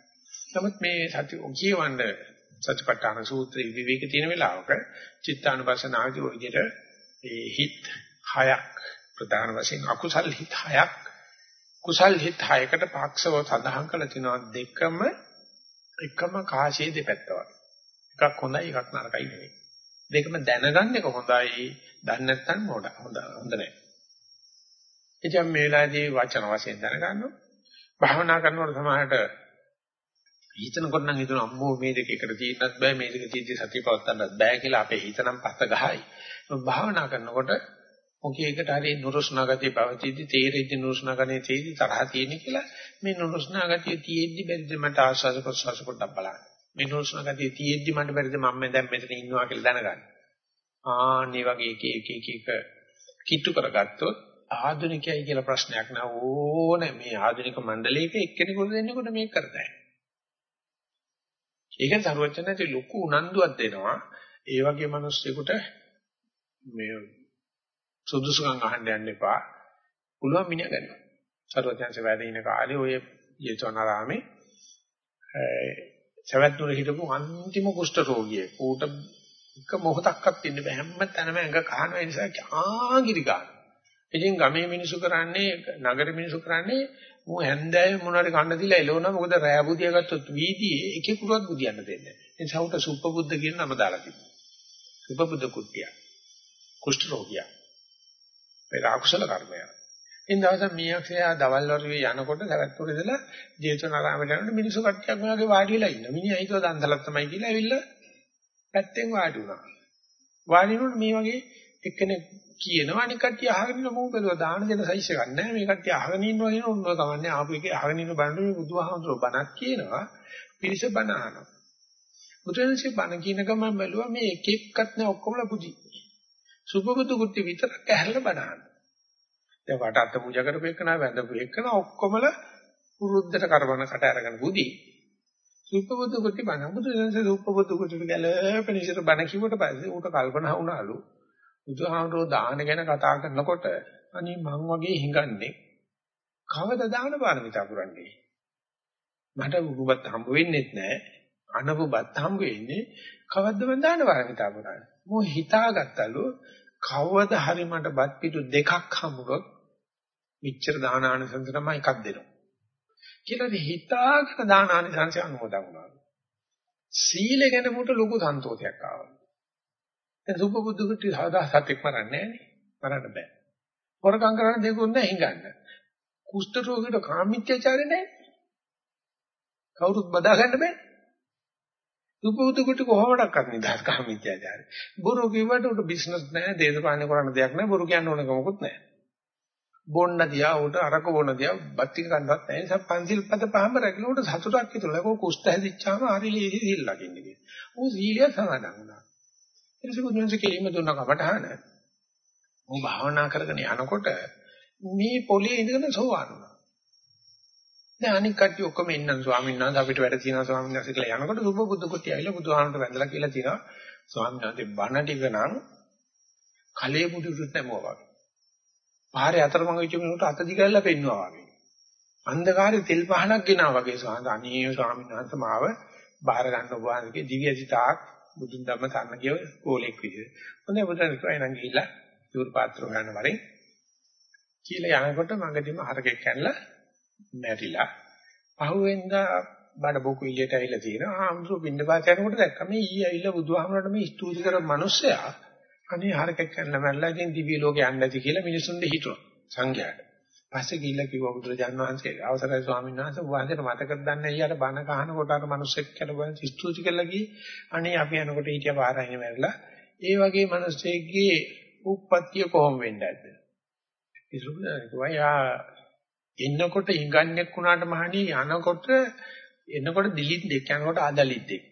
නමුත් මේ සති කියවන්න සත්‍යපට්ඨාන සූත්‍රයේ විවේක තියෙන වෙලාවක චිත්තානුපස්සනාදී ඔය විදිහට ඒ හිත් හයක් ප්‍රධාන වශයෙන් අකුසල් හිත හයක් කුසල් හිත හයකට පාක්ෂව සඳහන් කරලා තිනවා දෙකම එකම කාශයේ දෙපැත්ත වගේ. එකක් හොඳයි එකක් නරකයි නෙවෙයි. දෙකම දැනගන්න එක හොඳයි. දන්නේ නැත්නම් හොඳ හොඳ හොඳ නැහැ. එචම් මේ වෙලාවේදී වචන වශයෙන් දැනගන්නවා. භාවනා කරනකොට සමහරට හිතනකොට නම් හිතන අම්මෝ මේ දෙක එකට තියෙන්නත් බෑ මේ දෙක තියෙද්දි සතිය පවත්වන්නත් බෑ කියලා අපේ හිතනම් පස්ස ගහයි. භාවනා කරනකොට මොකේකට හරි නුරුස්නා ගතිය පවතිද්දි තේරෙද්දි නුරුස්නා ගන්නේ තේදි තරහ තියෙන කියලා මේ නුරුස්නා ගතිය තියෙද්දි බැරිද මට ආස්වාද ප්‍රසවාස පොඩ්ඩක් බලන්න. මේ නුරුස්නා ගතිය තියෙද්දි මට බැරිද මම දැන් මෙතන ඉන්නවා කියලා දැනගන්න. ආන්නේ වගේ එක එක එක එක කිට්ටු කරගත්තොත් ආධුනිකයයි කියලා ප්‍රශ්නයක් නෑ ඕනේ මේ ආධුනික මණ්ඩලයක එක්කෙනෙකුට දෙන්නෙකුට මේක කරතයි. ඒක සරුවචනදී ලොකු උනන්දුවක් දෙනවා. ඒ වගේ මිනිස්සුෙකුට මේ සුදුසුකම් අහන්න යන්න එපා. පුළුවන් මිනිහ ගන්න. සර්වඥාන්සේ වැඩ ඉන කාලේ ඔය ජේතවනාරාමේ සවැත් නුර හිටපු අන්තිම කුෂ්ඨ රෝගියෙක්. ඌට එක මොහොතක්වත් ඉන්න බෑ. හැම තැනම ඇඟ කහන නිසා ආගිරි ගන්න. ඉතින් ගමේ මිනිස්සු කරන්නේ නගර මිනිස්සු කරන්නේ මෝ හැන්දෑවේ මොනවාරි කන්න දීලා එළවනවා. මොකද රෑ බුදියා ගත්තොත් වීදියේ එකෙකුටවත් බුදියන්න දෙන්නේ නැහැ. ඒ නිසා උට සුප්පබුද්ධ කියන නම දාලා තිබුණා. සුප්පබුද්ධ කුට්ටිය. කුෂ්ඨ රෝගියා. ඒක අකුසල කර්මයක්. ඉතින් දවසක් මීයක්ෂයා දවල් වරුවේ යනකොට සරත්තුර ඉඳලා ජේතවනාරාමයට යනකොට මිනිස්සු කට්ටියක් මෙයාගේ වාඩි වෙලා ඉන්න. මිනිහා හිතුව දන්තලක් තමයි කියලා ඇවිල්ලා පැත්තෙන් වාඩි වුණා. වාඩි වුණොත් මේ වගේ එක්කෙනෙක් කියනවා අනික කට්ටිය අහගෙන ඉන්න මොකද බැලුවා දාන දෙන සයිස් එකක් නැහැ මේ කට්ටිය අහගෙන ඉන්නවා කියන උන්ව කමන්නේ ආපු එකේ අහගෙන ඉන්න බණ්ඩ මේ බුදුහාමුදුරුවෝ බණක් කියනවා පිරිස බණ අහනවා බුදුරජාණන්සේ බණ කියන ගමන් බැලුවා මේ එක එක්කත් නැහැ ඔක්කොම පුදි සුභබුදු කුටි විතරක් ඇහැරලා බණ අහනවා දැන් වට අත්ත පූජා කරපු එකන වැඳපු එකන ඔක්කොමල පුරුද්දට කරවන කට අරගෙන බුදි. සුප්පබුදු කුටි බණ. බුදුරජාණන්සේ සුප්පබුදු කුටි ගැලපෙන ඉස්සර බණ කිව්වට පස්සේ ඌට කල්පනා වුණාලු. බුදුහාමුදුරෝ දාන ගැන කතා කරනකොට අනේ මං වගේ හිඟන්නේ කවද දාන පාරමිතා පුරන්නේ? මට උගුබත් හම්බ වෙන්නේ නැහැ අනබුබත් හම්බ වෙන්නේ කවද්ද මං දාන පාරමිතා පුරන්නේ? මෝ හිතාගත්තලු කවද හරි මට බත් පිටු දෙකක් හම්බුනොත් මෙච්චර දාන ආනිසංස තමයි එකක් දෙනවා කියලා හිතාගෙන දාන ආනිසංස අනුමೋದන් වුණා සීල ගැන මුට ලොකු සන්තෝෂයක් ආවා දැන් සුපබුද්ධ කුටි සාදා සතෙක් මරන්නේ නැහැ මරන්න බෑ. හොරකම් කරන්න දෙකුත් නැහැ හිඟන්න. කුෂ්ඨ රෝගීට කාමීත්‍යචාරය නැහැ. කවුරුත් බදා ගන්න බෑ. සුපබුද්ධ කුටි කොහොමඩක්වත් නිදහස් කාමීත්‍යචාරය. බොරු කිව්වට උට බිස්නස් නැහැ, දේශපාලන කරන්න දෙයක් නැහැ, බොරු කියන්න ඕන කමකුත් නැහැ. බොන්න දියා උට අරක බොන්න දියා බත්ති කන්නවත් නැහැ. නිසා පන්සිල් පද පහම රැකලා උට සතුටක් හිතුණා. ඒක කුෂ්ඨ හැදිච්චාම හරි ලීසි සිල් ලකින්නේ. ඌ සීලිය සමාදන් වුණා. ඊටසේ බුදුන්සේ කෙලින්ම දුන්න කමටහන. මම භාවනා කරගෙන යනකොට මේ පොලේ ඉඳගෙන සෝවාන් වුණා. දැන් අනික් කට්ටිය ඔක්කොම ඉන්නම් ස්වාමීන් වහන්සේ අපිට වැඩ තියෙනවා ස්වාමීන් වහන්සේ කියලා යනකොට සුබ බුදු කුටි ඇවිල්ලා බුදුහාමට වැඳලා කියලා තියෙනවා ස්වාමීන් වහන්සේ බණ ටික නම් කලයේ මුඩු රුත්නමෝ වගේ. පාරේ අතරමඟ වෙච්ච මිනිහට අත දිගල්ලා පෙන්නවා වගේ. අන්ධකාරයේ තෙල් පහනක් ගෙනා වගේ ස්වාමීන් අනේ ස්වාමීන් වහන්සේ මාව බාහිර ගන්න ඔබ වහන්සේගේ දිව්‍යසිතාක් බුදුන් ධම්ම සරණ කියව ඕලෙක් විදිහට. හොඳයි බුදුන් කියනවා නම් ගිහිල්ලා චූර් පාත්‍ර ගන්න වරෙන් කියලා යනකොට මඟදීම හරකෙක් කැනලා මැරිලා. පහුවෙන්දා බඩ බොකු ඉලියට ඇවිල්ලා තියෙනවා. ආම්සු පින්න පාත යනකොට දැක්කම ඊ ඇවිල්ලා බුදුහාමරට මේ ස්තුති කර මිනිස්සයා අනේ හරකෙක් කැනලා මැරලා ඉතින් දිව්‍ය ලෝකේ යන්නේ නැති කියලා මිනිසුන්ට හිතුවා සංඝයාට. පස්සේ ගිහිල්ලා කිව්වා බුදුරජාණන් වහන්සේ අවසරයි ස්වාමීන් වහන්සේ වහන්සේට මතකද දන්නේ ඊයට බණ කහනකොට අර මිනිස්සෙක් කියලා බලන් ස්තුති කළා ගියේ අනේ අපි යනකොට හිටියා පාරයින් මැරලා ඒ වගේ මිනිස්සෙක්ගේ උප්පත්තිය කොහොම වෙන්නේ නැද්ද ඉසුබ්දානිකවා එන්නකොට ඉංගන්නේක් වුණාට මහණි යනකොට එනකොට දිලිත් දෙක් යනකොට ආදලිත් දෙක්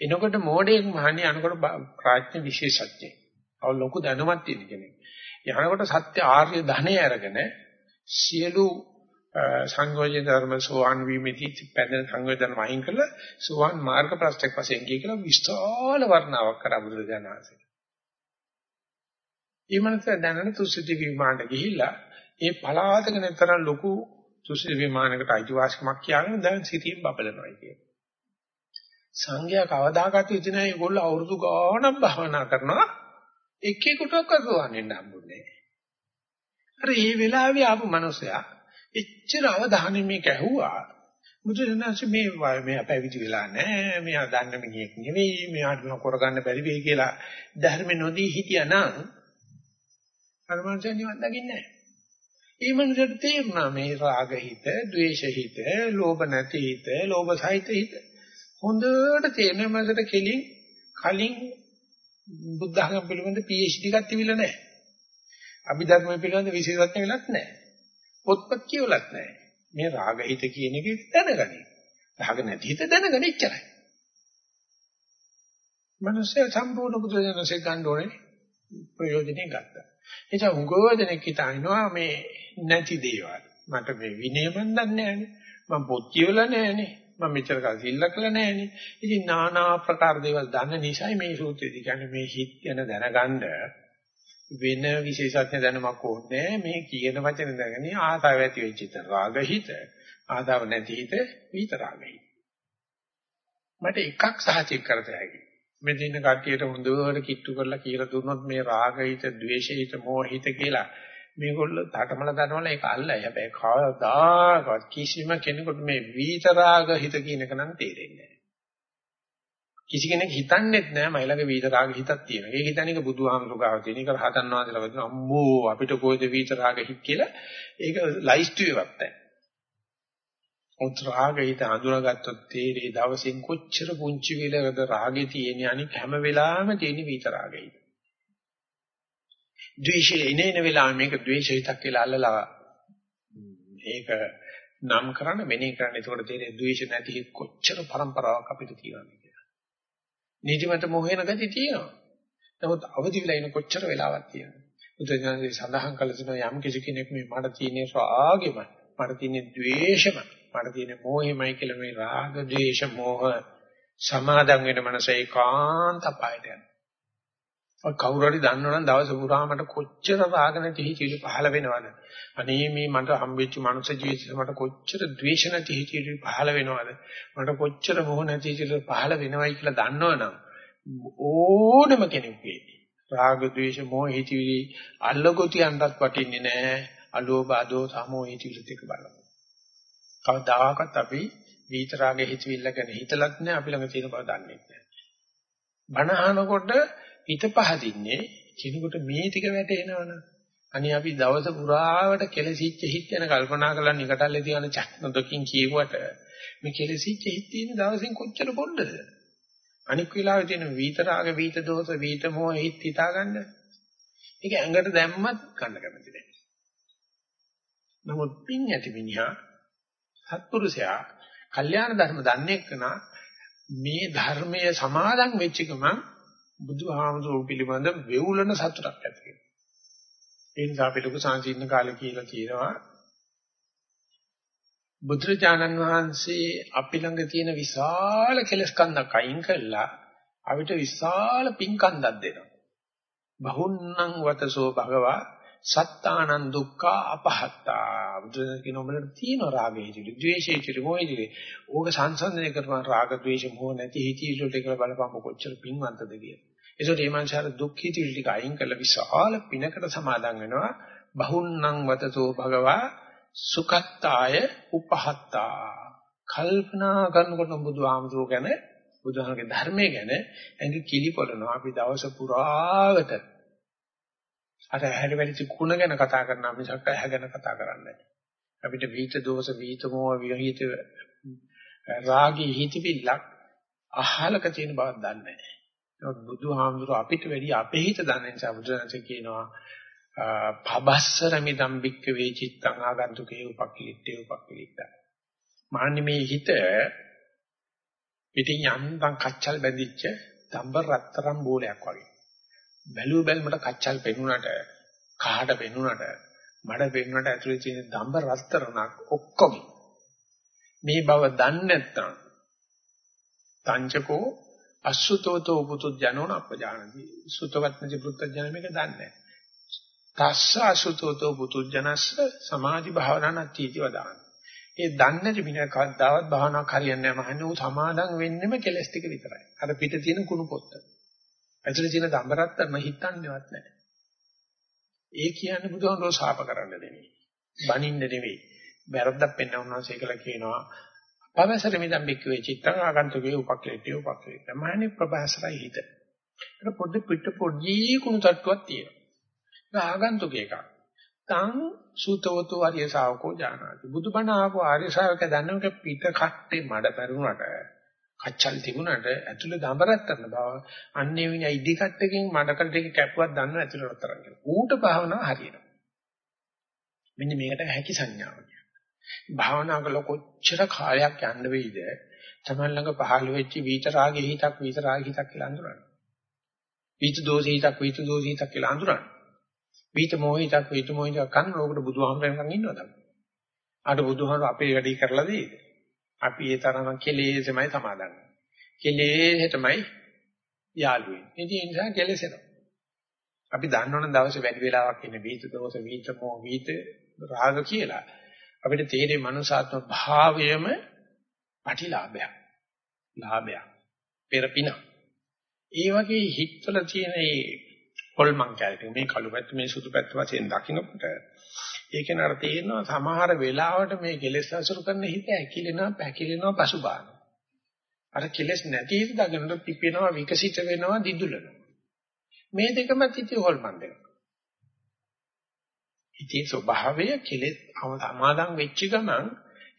එනකොට මෝඩයෙක් මහණි යනකොට ප්‍රඥා විශේෂඥයෙක්. අව ලොකු දැනුමක් තියෙන කෙනෙක්. යනකොට සත්‍ය ආර්ය ධනෙ අරගෙන සියලු සංයෝජන ධර්ම සෝවාන් වීමේදී පැදෙන සංයෝජන වයින් කළ සෝවාන් මාර්ග ප්‍රස්තක් වශයෙන් කිය කියලා විස්තර වර්ණාවක් කරා බුදුරජාණන් වහන්සේ. ඊමණට දැනන තුසිත විමානට ගිහිල්ලා ඒ පලාතක නැතරම් ලොකු තුසිත විමානයකට අයිතිවාසිකමක් කියාගෙන දැන් සිටින් බබලනවා කියන්නේ. සංඝයා කවදාකවත් ඉතින් ඒගොල්ලෝ අවුරුදු ගාණක් භවනා කරනවා එකෙකුටවත් සෝවාන් වෙන්න හම්බුනේ නැහැ. අර මේ වෙලාවේ ආපු මනුස්සයා එච්චර අවධානයෙන් මේක ඇහුවා. මුදුනන්ස මේ මේ පැවිදි වෙලා නැහැ. මෙයා දන්න මිනිහෙක් නෙවෙයි. මෙයාට මොන කරගන්න බැරි වෙයි කියලා ධර්ම නොදී හිටියානම් අර මනුස්සයා නිවන් දකින්නේ නැහැ. ඒ මනුස්සයාට තේරුණා මේ රාග හිත, ද්වේෂ හිත, ලෝභ නැති හිත, ලෝභ සහිත හිත. හොඳට තේරෙන මනසට කෙලින් කලින් බුද්ධ ධර්ම පිළිබඳ PhD එකක් තිබිලා නැහැ. අභිධර්ම පිළිබඳ විශේෂඥ වෙලක් නැහැ. පොත්පත් කියවලත් නැහැ. මේ රාග හිත කියන එක දැනගනි. රාග නැති හිත දැනගනි ඉච්චරයි. මනුස්සය සම්පූර්ණ බුදුදහමසේ ගන්න ඕනේ ප්‍රයෝජනෙ ගත්තා. එනිසා උගෝදෙනෙක් හිතනවා මේ නැති දේවල්. මට මේ විනය මන් දන්නේ නැහැනේ. මම පොත් කියවලා නැහැනේ. මම මෙච්චර කල් සිල්ලකලා නැහැනේ. ඉතින් নানা ආකාර දේවල් දන්න නිසායි මේ සූත්‍රයේදී කියන්නේ මේ හිත ගැන දැනගන්න වෙන විශේෂඥ දැනුමක් ඕනේ මේ කියන වචන දැනගන්නේ ආසාව ඇති වෙච්ච ඉත රාගහිත ආදාව නැති හිත විතරාගයි මට එකක් සහතික කරත හැකියි මේ දින කට්ටියට හොඳට කිට්ටු කරලා කියලා දුන්නොත් මේ රාගහිත ද්වේෂහිත මෝහිත කියලා මේගොල්ලෝ තටමල තටමල ඒක අල්ලයි හැබැයි කවදාකවත් කිසිම කෙනෙකුට මේ විතරාගහිත කියන එක නම් තේරෙන්නේ නැහැ කිසි කෙනෙක් හිතන්නේත් නෑ මයි ළඟ විතරාග හිතක් තියෙනවා. ඒක හිතන්නේ ඒක බුදුහාමුදුරුවෝ ගාව තියෙන එක රහතන් වහන්සේලා වදින අම්මෝ අපිට කොයිද විතරාග හිත කියලා ඒක ලයිස්ට්ුවේවත් නැහැ. උත් රාගිත අඳුරගත්තොත් තේරේ දවසින් කොච්චර පුංචි වෙලකද රාගේ තියෙන්නේ අනික හැම වෙලාවෙම තියෙන විතරාගයි. ද්වේෂය එනේන වෙලාව මේක ද්වේෂ හිතක් කියලා අල්ලලා ඒක නම් කරන්න මෙනේ කරන්න එතකොට තේරෙන්නේ ද්වේෂ නැති කොච්චර પરම්පරාවක් අපිට තියෙනවද කියලා. නිදිමත මොහේන ගති තියෙනවා. නමුත් අවදි වෙලා ඉන්න කොච්චර වෙලාවක් තියෙනවද? බුදුසසුනේ සඳහන් කළ තියෙනවා යම් කිසි කෙනෙක් මේ මට තියෙන රාගෙම මට තියෙන ද්වේෂම මට තියෙන මෝහෙමයි කියලා මේ රාග ද්වේෂ මෝහ සමාදන් වෙන මනස ඒකාන්ත පායට යනවා. ඔය කවුරු හරි දන්නවනම් දවස පුරා මට කොච්චර රාග නැති හිතිවිලි පහළ වෙනවද? අනේ මේ මට හම්බෙච්ච මනුස්ස ජීවිතේ මට කොච්චර ද්වේෂ නැති හිතිවිලි පහළ වෙනවද? මට කොච්චර මොහ නැති හිතිවිලි පහළ වෙනවයි කියලා දන්නවනම් ඕනම කෙනෙකුගේ රාග ද්වේෂ මොහ හිතිවිලි අල්ලගොතියන්වත් වටින්නේ නැහැ. අලෝභ අදෝ සමෝ හිතිවිලි දෙක බලන්න. කවදාකවත් අපි විතරාගේ හිතවිල්ල ගැන හිතලත් නැහැ අපි ළඟ තියෙන බව දන්නේ නැහැ. බණ අහනකොට හිත පහදින්නේ කෙනෙකුට මේ ටික වැටෙනවනේ. අනේ අපි දවස පුරාවට කෙලසිච්ච හිත ගැන කල්පනා කරලා නිකටල්ලේ තියන චක්නතකින් කියුවට මේ කෙලසිච්ච හිත තියෙන දවසින් කොච්චර පොඩ්ඩද? අනික් වෙලාවේ තියෙන විතරාග විත දෝෂ විත මොහ හිත හිතාගන්න. ඒක ඇඟට දැම්මත් ගන්න කැමති නැහැ. නමුත් පින් ඇති මිනිහා සත්පුරුෂයා කල්යාණ ධර්ම දන්නේ කනා මේ ධර්මයේ සමාදන් වෙච්ච ගමන් බුදුහාමුදුරුවෝ පිළිබඳ වෙවුලන සතුටක් ඇති වෙනවා. ඒ නිසා අපි ලොකු සංසීර්ණ කාලේ කියලා කියනවා බුදුරජාණන් වහන්සේ අපි ළඟ තියෙන විශාල කෙලස් කන්දක් අයින් කළා අපිට විශාල පින්කන්දක් දෙනවා. බහුන්නං වතසෝ භගවා සත්තානං දුක්ඛා අපහත්තා. බුදුන් කියන උඹලට තියෙන රාගය හිතිලි ද්වේෂය හිතිලි මොහේ හිතිලි ඕක සංසන්දනය කරපන් රාග ද්වේෂ මොහ නැති හිතිලි වලට කියලා බලපන් කොච්චර පින්වන්තද කියලා. ඒසොට මේ මංසාර දුක් හිතිලි ටික අයින් කරලා විශාල පිනකට සමාදන් වෙනවා. බහුන්නං වතතෝ භගවා සුඛත්තාය උපහත්තා. කල්පනා කරනකොට බුදුහාමුදුරුවෝ ගැන බුදුහාමගේ ධර්මයේ ගැන ඇඟ කිලිපොළනවා අපි දවස පුරාවට අර ඇහැට වැලිච්ච කුණ ගැන කතා කරනවා මිසක් ඇහැ ගැන කතා කරන්නේ නැහැ. අපිට විහිිත දෝෂ විහිිත මොහ විහිිත රාගී හිතවිල්ලක් අහලක තියෙන බවක් දන්නේ නැහැ. නමුත් බුදුහාමුදුරුව අපිට වැඩි අපේ හිත දන්න නිසා බුදුරජාණන් කියනවා පබස්සර මිදම් බික්ක වේ චිත්තං ආගන්තුකේ උපක්ඛලිට්ඨේ උපක්ඛලිට්ඨ. මාන්නේ මේ හිත පිටින් යන්තම් කච්චල් බැඳිච්ච දම්බර රත්තරන් බෝලයක් වගේ. බැලුව බැලමට කච්චල් පෙන්ුණාට කහට පෙන්ුණාට මඩ පෙන්ුණාට ඇතුලේ තියෙන දඹ රත්තරණක් ඔක්කොම මේ බව දන්නේ නැත්නම් තංචකෝ අසුතෝතෝ පුතුජනෝන අපජානති. සුතවත් නැති පුතුජන මේක දන්නේ නැහැ. තස්ස අසුතෝතෝ පුතුජනස්ස සමාධි භාවනා නැතිව දාන ඒ දන්නේ නැති මිනිහ කවදාවත් භාවනාවක් හරියන්නේ නැහැ. මහන්නේ ඌ සමාදන් වෙන්නෙම කෙලස් ටික විතරයි. අර පිට තියෙන කුණු පොත්ත. ඇතුලේ තියෙන දඹරත්තරම හිතන්නේවත් නැහැ. ඒ කියන්නේ බුදුහාමුදුරුවෝ ශාප කරන්න නෙමෙයි. බනින්න නෙමෙයි. වැරද්දක් පෙන්වන්න උන්වහන්සේ කියලා කියනවා. පවසර මිදම් බික්කවේ චිත්තං ආගන්තුකේ උපක්ලේටි උපක්ලේට. මහණි ප්‍රභාසරයි හිත. ඒක පොඩි පිට පොඩි කුණු තට්ටුවක් තියෙනවා. ඒක ආගන්තුක එකක්. තං සූතවතු ආර්ය ශාවකෝ ජානාති. බුදුබණ ආපු ආර්ය ශාවකයා දන්නවක පිට කට්ටේ මඩ පෙරුණාට කච්චල් තිබුණාට ඇතුළේ දඹරත් කරන බව අන්නේ විනා ඉදි කට්ටකින් මඩකට ටික කැපුවක් දන්නව ඇතුළේ රත්තරන් කියලා. ඌට භාවනාව හරියනවා. මෙන්න මේකට හැකි සංඥාව කියන්නේ. භාවනා කළ කොච්චර කාලයක් යන්න වෙයිද? තමන් ළඟ පහළ වෙච්ච විතරාගේ හිතක් විතරාගේ හිතක් කියලා අඳුරන්න. විත දෝෂී හිතක් විත දෝෂී හිතක් කියලා අඳුරන්න. විත මොහිතක් විත මොහිතක් කන්න ඕකට බුදුහාමරෙන් ඉන්නවද? ආට බුදුහාමර අපේ වැඩි කරලා දෙයිද? අපි ඒ තරම කෙලෙසමයි සමාදන් කෙලෙහෙටමයි යාළු වෙන්නේ. ඒ නිසා කෙලෙසෙනවා. අපි දන්නවනේ දවසේ වැඩි වෙලාවක් ඉන්නේ වීත දෝෂ වීත මොහ වීත රාග කියලා. අපිට තේරෙන්නේ මනුසාත්ම භාවයම පටිලාභයක්. ලාභයක්. පෙරපින. ඒ වගේ හිතවල තියෙන මේ පොල්මන් කැලේ මේ කළු පැත්ත මේ සුදු පැත්ත වශයෙන් දකින්නකොට ඒක නතර තේරෙනවා සමහර වෙලාවට මේ කෙලෙස් අසුරු කරන හිත ඇකිලෙනවා පැකිලෙනවා පසුබානවා. අර කෙලෙස් නැති හිත දකින්නට පිපෙනවා විකසිත වෙනවා දිදුලනවා. මේ දෙකම තිති හොල්මන් දෙක. ඉතින් ස්වභාවය කෙලෙස් සමාදන් වෙච්ච ගමන්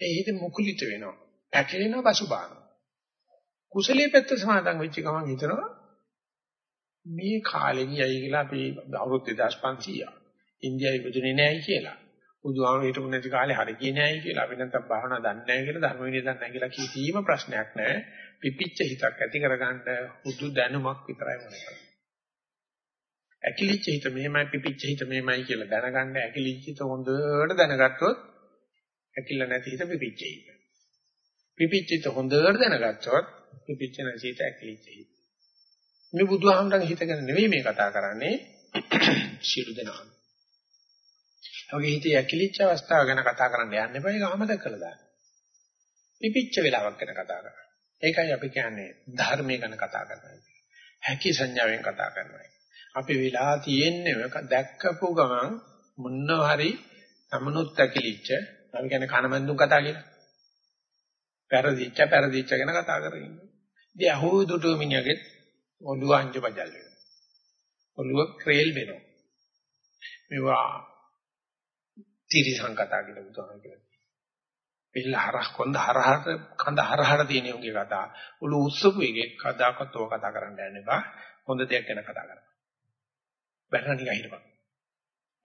ඒ හිත මුකුලිත වෙනවා. පැකිලෙනවා පසුබානවා. කුසලයේ පැත්ත සමාදන් වෙච්ච ගමන් හිතනවා මේ කාලේ ගියයි කියලා අපි අවුරුදු 2500 ඉන්දියාවේ ඉපදුනේ නැහැ කියලා. බුදුහාම හිටපු නැති කාලේ හරි කියේ නැහැ කියලා අපි නැත්තම් භාවනා දන්නේ නැහැ කියලා ධර්ම විනය දන්නේ නැහැ කියලා කිසිම ප්‍රශ්නයක් නැහැ. පිපිච්ච හිතක් ඇති කරගන්න හුදු දැනුමක් විතරයි ඕනේ. ඇකිලිච්ච හිත මෙහෙමයි පිපිච්ච හිත මෙහෙමයි කියලා දැනගන්න ඇකිලිච්ච හිත හොඳට දැනගත්තොත් ඇකිල්ල නැති හිත පිපිච්ච හිත. පිපිච්ච හිත හොඳට දැනගත්තොත් පිපිච්ච නැති හිත ඇකිලිච්ච හිත. මේ බුදුහාමරගේ හිත ගැන නෙවෙයි මේ කතා කරන්නේ සියලු දෙනා. ඔගේ හිතේ ඇකිලිච්ච අවස්ථාව ගැන කතා කරන්න යන්න එපා ඒක අමතක කළා දාන්න. පිපිච්ච වෙලාවක් ගැන කතා කරා. ඒකයි අපි කියන්නේ ධර්මයේ ගැන කතා කරනවා. හැකි සංඥාවෙන් කතා කරනවා. අපි වෙලා තියෙන්නේ දැක්කපු ගමන් මොනවා හරි තමනුත් ඇකිලිච්ච අපි කියන්නේ කනමන්දුන් කතා කියලා. පෙරදිච්ච පෙරදිච්ච ගැන කතා කරගෙන ඉන්නවා. ඉතින් අහුව දුටු මිනිහගෙත් ඔළුව අංජ බජල් වෙනවා. ඔළුව ක්‍රේල් වෙනවා. මේවා තිරිසං කතා කියලා බුදුහාම කියලා. පිළ හරහ කොන්ද හරහට කඳ හරහට තියෙන උන්ගේ කතා. ඔළුව උස්සපු එකේ කදාකත් ඔය කතා කරන්න යන්න එපා. හොඳ දෙයක් ගැන කතා කරන්න. බැලන නිකන් හිටපන්.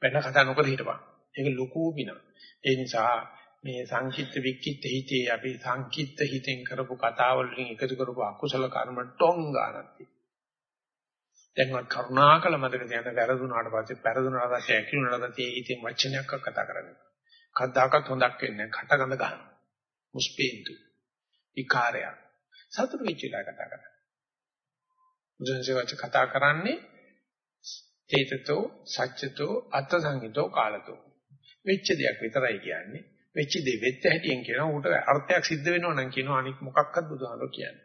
බැලන කතා නොකර හිටපන්. ඒක ලොකු පිනක්. ඒ නිසා මේ සංකිට වික්කිට හිතේ අපි සංකිට හිතෙන් කරපු කතාවල් වලින් එකතු කරපු අකුසල කර්ම ටොං ගන්නක් දැන්වත් කරුණාකල මතක තියාගන්න වැරදුනාට පස්සේ පෙරදුනාට පස්සේ ඇකිලුනාට පස්සේ හිතෙන් වචනයක් කතා කරන්නේ. කද්දාකත් හොඳක් වෙන්නේ කටගඳ ගන්න. මුස්පේන්තු. විකාරය. සතුරු වෙච්චලා කතා කරන්නේ. මුදෙන්සෙවත් කතා කරන්නේ චේතතෝ සත්‍යතෝ අත්ථ සංහිතෝ කාලතෝ වෙච්ච දෙයක් විතරයි කියන්නේ වෙච්ච දේ වෙච්ච හැටියෙන් කියනවා ඌට අර්ථයක් සිද්ධ වෙනවා නම් කියනවා අනික මොකක්වත් බුදුහාමර කියන්නේ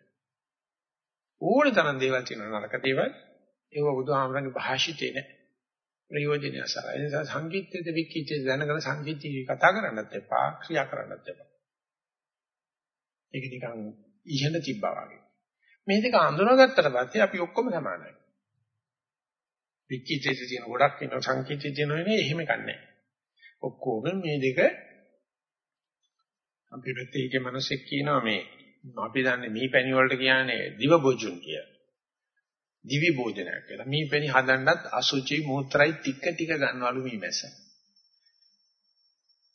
ඕන තරම් දේවල් තියෙනවා නරක දේවල් ඒව බුදුහාමරගේ භාෂිතේ නෑ. ප්‍රයෝජනය සරයි ඒ නිසා සංකීර්තද විකීතේ දැනගෙන සංකීර්ති කතා කරන්නත් එපා ක්‍රියා කරන්නත් එපා. ඒක නිකන් ඉහළ තිබ්බා වගේ. මේ දෙක අඳුනගත්තට පස්සේ අපි ඔක්කොම සමානයි. විචිතේ තියෙන ගොඩක් ඉන්න සංකීර්තේ තියෙන නේ එහෙම කන්නේ. ඔක්කොම මේ දෙක අපි පැත්තේ මිනිස්සෙක් කියනවා මේ අපි දන්නේ මේ පැණි වලට කියන්නේ දිව භෝජන කියලා. දිවි භෝජනයක් කියලා. මේ පැණි හදන්නත් අසුචි මූත්‍රායි ටික ටික ගන්නවලු මේ මැස.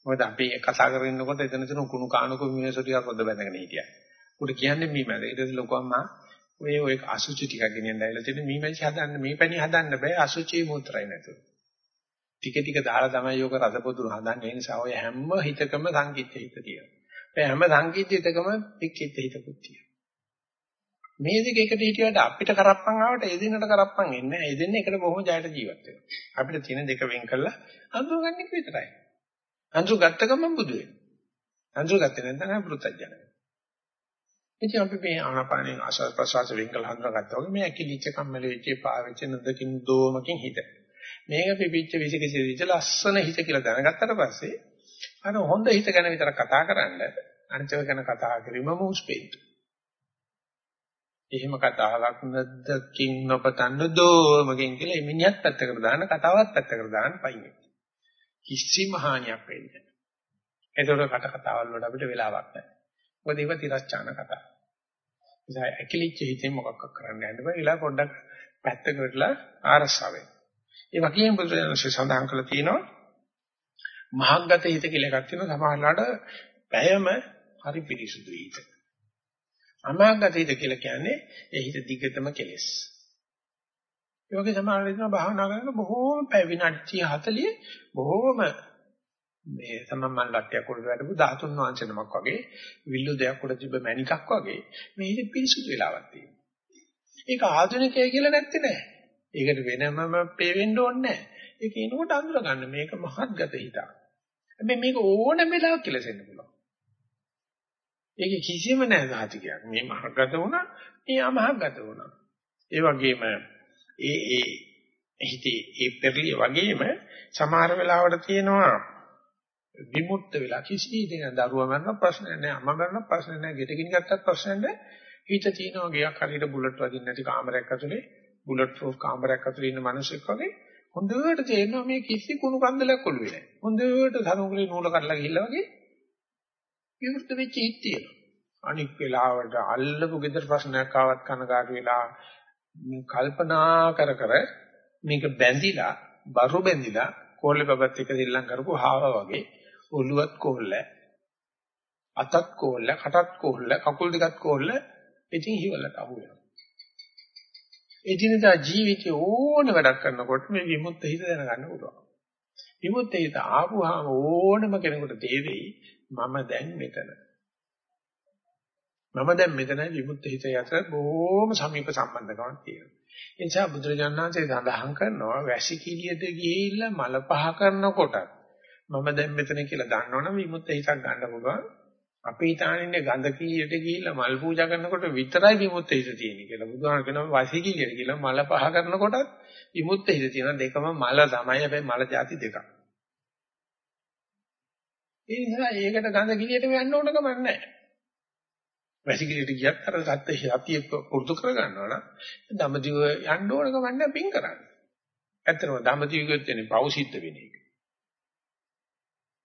මොකද අපි කතා කරගෙන ඉන්නකොට එතන තියෙන කුණු කාණුක මිනිස්සු ටිකක් හොද බැඳගෙන හිටියා. උට කියන්නේ මේ මැද. ඊට පස්සේ ලොකු අම්මා ඔය ඔය අසුචි ටිකක් ගෙනියන්න ඇවිල්ලා තියෙන මේ මැච් හදන්න මේ පැණි හදන්න බෑ අසුචි මුත්‍රායි නැතුව. ටික ටික දාලා තමයි යෝග රසපොදු හදන්නේ. ඒ නිසා ඔය හැම හිතකම සංකීර්ත හිත තියෙනවා. ඔය හැම සංකීර්ත හිතකම පික්කිත හිතකුත් තියෙනවා. මේ දෙක එකට හිටියට අපිට කරප්පන් ආවට ඒ දිනට කරප්පන් එන්නේ නැහැ. ඒ දෙන්නේ එකට බොහොම ජයට ජීවත් වෙනවා. අපිට තියෙන දෙක වෙන් කරලා අඳුරගන්න එක විතරයි. අඳුර ගත්ත ගමන් බුදු වෙනවා. අඳුර ගත්තේ නැත්නම් අපෘතජනක. ඉතින් අපි මේ ආනාපානෙන් ආසස් ප්‍රසවාස වෙන්කල හඳුනාගත්තා වගේ මේ ඇකිලිච්ච කම්මැලි වෙච්ච පාවෙච්ච නදකින් දෝමකින් හිත. මේක පිපිච්ච විසිකසිරිච්ච ලස්සන හිත කියලා දැනගත්තට පස්සේ අර හොඳ හිත ගැන විතර කතා කරන්න අනිත්ව ගැන කතා කිරීම මුස්පෙයිතු. එහෙම කතාවක් නදකින් නොපතන්න දෝමකින් කියලා මිනිහත් පැත්තකට දාන කතාවත් පැත්තකට දාන පයින්. කිසිම හානියක් වෙන්නේ නැහැ. ඒතකොට කට කතාවල් වලට අපිට වෙලාවක් නැහැ. මොකද ඒව තිරස්චාන කතා. නිසා ඇකිලිච්ච හිතෙන් මොකක්ද කරන්න යන්න බෑ. ඊළඟ පොඩ්ඩක් පැත්තකටලා ආරසාවෙන්. ඒ වගේම බුදුරජාණන්සේ සඳහන් කළා තියෙනවා මහග්ගත හිත කියලා එකක් තියෙනවා සමහරවිට පැයම හරි පිරිසුදුයි හිත. අමහග්ගත හිත කියලා කියන්නේ ඒ හිත දිගටම කෙලස්. ඒ වගේ සමහරවිට භාවනා කරන බොහෝම පැය විනාඩි 30 40 බොහෝම මේ සමම්මල් ලට්ටියක් උඩ වැඩපු 13 වංශ නමක් වගේ විල්ලු දෙයක් උඩ තිබ්බ මණිකක් වගේ මේ ඉතින් පිරිසුදු වෙලාවක් තියෙනවා. ඒක ආධුනිකය කියලා නැත්තේ නෑ. ඒකට වෙනමම පේ වෙන්න ඕනේ නෑ. ඒක එනකොට අඳුර ගන්න මේක මහත්ගත හිතක්. හැබැයි මේක ඕනම වෙලාවක කෙලසෙන්න පුළුවන්. ඒක කිසිම නෑ සාතිකයක්. මේ මහත්ගත වුණා, මේ අමහත්ගත වුණා. ඒ වගේම ඒ ඒ හිතේ ඒ පෙරලිය වගේම සමහර වෙලාවට තියෙනවා විමුක්ත වෙලා කිසි දෙයක් දරුවා මරන ප්‍රශ්න නැහැ අම්මා මරන ප්‍රශ්න නැහැ ගෙට ගිනි ගත්තත් ප්‍රශ්න නැහැ හිත තියෙනවා ගියක් හරියට බුලට් වදින්න නැති කාමරයක් ඇතුලේ බුලට් ප්‍රූෆ් කාමරයක් ඇතුලේ ඉන්න මිනිස්සෙක් වගේ හොඳට තේරෙනවා මේ කිසි කුණු කන්දලයක් ඔළුවේ නැහැ හොඳට සමුගලේ නූල කඩලා ගිහිල්ලා වගේ විවෘත වෙච්ච හිත තියෙනවා අනික් වෙලාවට අල්ලපු gedara ප්‍රශ්නයක් ආවත් කනගාටු වෙලා කල්පනා කර කර මේක බැඳිලා බරු බැඳිලා කෝල්ලේ බබත් එක දෙල්ලම් කරපු හාව වගේ ඔළුවත් කෝල්ල අතත් කෝල්ල කටත් කෝල්ල කකුල් දෙකත් කෝල්ල ඉතින් හිවලට අහු වෙනවා. එදිනදා ජීවිතේ ඕන වැඩක් කරනකොට මේ විමුක්ත හිත දැනගන්න පුළුවන්. විමුක්ත හිත ආපුවාම ඕනම කෙනෙකුට තේරෙයි මම දැන් මෙතන මම දැන් මෙතන විමුක්ත හිත අතර බොහොම සමීප සම්බන්ධකමක් තියෙනවා. ඒ නිසා බුදුරජාණන් වහන්සේ සඳහන් කරනවා වැසිකිළියට ගිහිල්ලා මල පහ කරනකොට මම දැන් මෙතන කියලා දන්නවනම් විමුක්ත හිතක් ගන්න පුළුවන්. අපි හිතානින්නේ ගඳ කීයට ගිහිල්ලා මල් පූජා කරනකොට විතරයි විමුක්ත හිත තියෙන්නේ කියලා. බුදුහාම කියනවා වැසිකිළියට ගිහිල්ලා මල පහ කරනකොටත් විමුක්ත හිත තියෙන දෙකම මල තමයි. හැබැයි මල જાති දෙකක්. ඒ නිසා ඒකට ගඳ කිලියටම යන්න ඕන කමක් නැහැ. වැසිකිළියට ගියත් අර සත්‍ය සතිය පුරුදු කර ගන්නවා නම් දඹදිව යන්න ඕන කමක් නැහැ පින් කරන්න. ඇත්තටම දඹදිව කියොත් එන්නේ පව් සිද්ධ වෙන එක.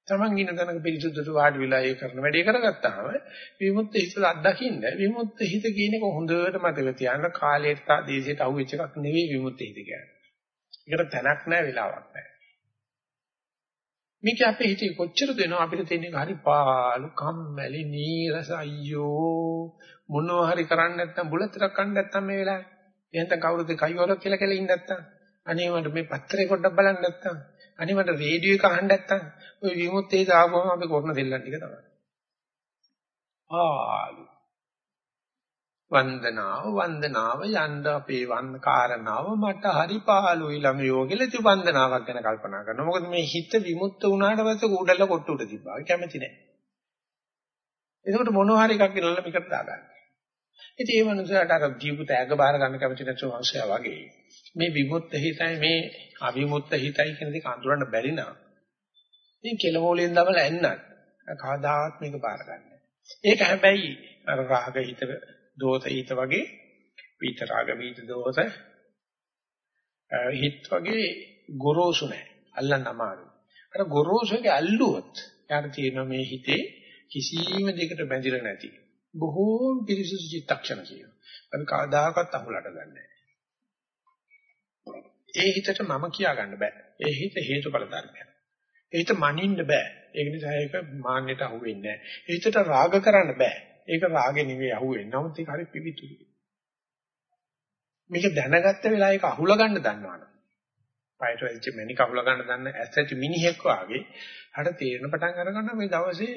Taman ඉන්න තැනක පිරිසුදුට වාඩි වෙලා ඒ කරන වැඩේ කරගත්තාම විමුක්ත හිත අත්දකින්න විමුක්ත හිත කියන එක හොඳට මතක තියාගන්න කාලයට තා දේශයට අහුවෙච්ච එකක් නෙවෙයි විමුක්ත හිත කියන්නේ. ඒකට තැනක් නැහැ වෙලාවක් නැහැ. මේක අපේ හිතේ කොච්චර දෙනවා අපිට තේන්නේ හරි පාළු කම්මැලි නීරස අයියෝ! මොනවා හරි කරන්නේ නැත්නම් බුලතරක් කන්න නැත්නම් මේ වෙලාවේ. එහෙනම් කවුරුද කයිවල කියලා කියලා ඉන්න නැත්නම්. අනේ මට මේ පත්‍රේ පොඩ්ඩක් බලන්න නැත්නම්. අනේ මට රේඩියෝ එක අහන්න නැත්නම්. ඔය විමුක්තේ දාපුවම අපි කරන දෙල්ලන් ටික තමයි. ආලු වන්දනාව වන්දනාව යන්න අපේ වන්ද කාරණාව මට හරි පහළුයි ළමයෝ කියලා ඉති වන්දනාවක් ගැන කල්පනා කරනවා. මොකද මේ හිත විමුක්ත වුණාට පස්සේ කුඩල කොට්ටුට තිබ්බා. කැමති නැහැ. ඒකට මොනවා හරි එකක් ඉල්ලලා මේකට දාගන්න. ඉතින් ඒ මනුස්සයාට අර ජීවිත ඇග බාර ගන්න කැමති නැති මනුස්සයා වගේ මේ විමුක්ත හිතයි මේ අවිමුක්ත හිතයි කියන දෙක අඳුරන්න බැරි නම් ඉතින් කෙලවෝලෙන් දමලා එන්නත් කවදාවත් මේක බාර ගන්න. ඒක හැබැයි අර රාග හිත දෝෂ හිත වගේ විත රාග විත දෝෂ හිත වගේ ගොරෝසු නැහැ. අල්ලන්න අමාරුයි. අර ගොරෝසුගේ අල්ලුවොත් යාට තියෙන මේ හිතේ කිසිම දෙයකට බැඳිලා නැති බොහෝ පිරිසුදු චිත්තක්ෂණ කියනවා. අපි කවදාකවත් අහුලට ගන්නෑ. ඒ හිතට මම කියා ගන්න බෑ. ඒ හිත හේතුඵල ධර්මයක්. ඒ හිත මනින්න බෑ. ඒක නිසා ඒක මාන්නයට අහු වෙන්නේ නෑ. ඒ හිතට රාග කරන්න බෑ. ඒක රාගෙ නෙවෙයි අහුවෙන්නේ. නමුත් ඒක හරි පිවිතුයි. මේක දැනගත්ත වෙලාව ඒක අහුල ගන්න දන්නවනේ. පයට වෙච්ච මැණික අහුල ගන්න දන්න ඇසට මිනිහෙක් වාගේ හට තේරෙන පටන් අරගන්න මේ දවසේ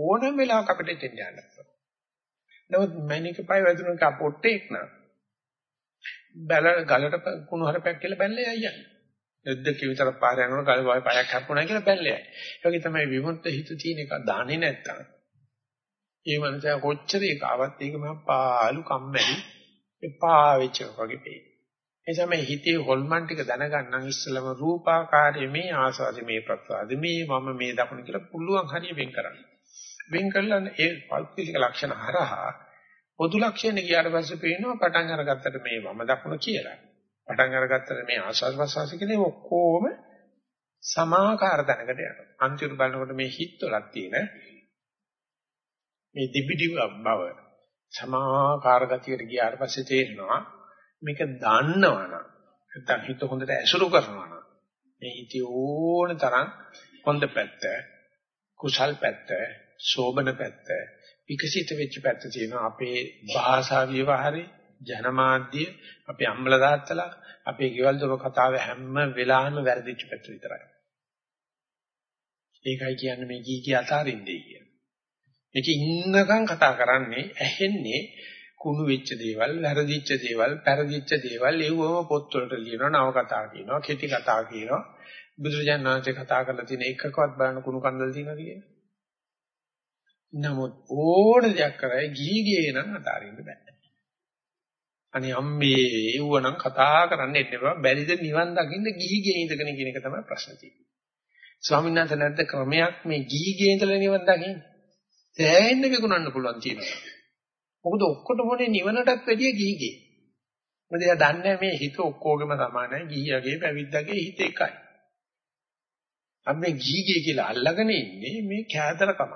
ඕනම වෙලාවක අපිට එතෙන් යන්න පුළුවන්. නමුත් මැණික පය වැදුණු එක පොට්ටේක් නා. බැල ගලට කුණු හරපයක් කියලා බැලලා යන්නේ. දෙද්දක විතර පාර යනකොට ගල වගේ පයක් හැප්පුණා කියලා බැලලා යයි. ඒ වගේ තමයි විමුක්ත හිත තියෙන එක දාන්නේ නැත්තම් ඒ මනසයා කොච්චර ඒකවත් ඒක මම පාළු කම්මැලි එපා වෙච්ච වගේ පේන. ඒ තමයි හිතේ හොල්මන් ටික දැනගන්න ඉස්සලම රූපාකාරයේ මේ ආසාදේ මේ ප්‍රසාද මේ මම මේ දකුණ කියලා පුළුවන් හරිය වෙන් කරන්න. වෙන් කළා ඒ පෞද්ගලික ලක්ෂණ හරහා පොදු ලක්ෂණ ගියාට පස්සේ පේනවා පටන් අරගත්තට මේ වම දකුණ කියලා. පටන් අරගත්තට මේ ආස්වාද ප්‍රසවාස කියන්නේ ඔක්කොම සමාකාර තැනකට යනවා. අන්තිමට බලනකොට මේ හිතවලක් තියෙන මේ දිබිඩිව බව සමාකාර ගතියට ගියාට පස්සේ තේරෙනවා මේක දන්නවනම් නැත්නම් හිත හොඳට ඇසුරු කරනවා නම් මේ හිතේ ඕන තරම් හොඳ පැත්ත කුසල් පැත්ත සෝබන පැත්ත විකසිත වෙච්ච පැත්ත තියෙනවා අපේ භාෂා විවහාරේ ජනමාධ්‍ය අපේ අම්මලා තාත්තලා අපේ ගෙවල් දොර කතාවේ හැම වෙලාවෙම වැරදිච්ච පැත්ත විතරයි. ඒකයි කියන්නේ මේ කී කී අතාරින්නේ කියන්නේ. මේක ඉන්නකම් කතා කරන්නේ ඇහෙන්නේ කුණු වෙච්ච දේවල්, වැරදිච්ච දේවල්, පෙරදිච්ච දේවල් ඒවම පොත්වලට ලියනවා, නව කතා කියනවා, කෙටි කතා කියනවා. බුදුරජාණන් වහන්සේ කතා කරලා තියෙන එකකවත් බලන්න කුණු කන්දල් තියෙනවා කියන්නේ. නමුත් ඕන දෙයක් කරයි ගිහි ගියේ නම් අතාරින්න බෑ. අනේ අම්මේ ඒවනම් කතා කරන්න එන්න බෑ. බැරිද නිවන් දකින්න ගිහි ගියේ ඉඳගෙන කියන එක තමයි ප්‍රශ්න තියෙන්නේ. ස්වාමීන් වහන්සේ නැද්ද ක්‍රමයක් මේ ගිහි ගියේ ඉඳලා නිවන් දකින්නේ? සෑහෙන්න විකුණන්න පුළුවන් තියෙනවා. මොකද ඔක්කොටම මොනේ නිවනටත් වැඩිය ගිහිගේ. මොකද එයා දන්නේ මේ හිත ඔක්කොගෙම සමානයි. ගිහියගේ පැවිද්දගේ හිත එකයි. අපි මේ ගිහිගේ කියලා අල්ලගෙන ඉන්නේ මේ කෑදරකම.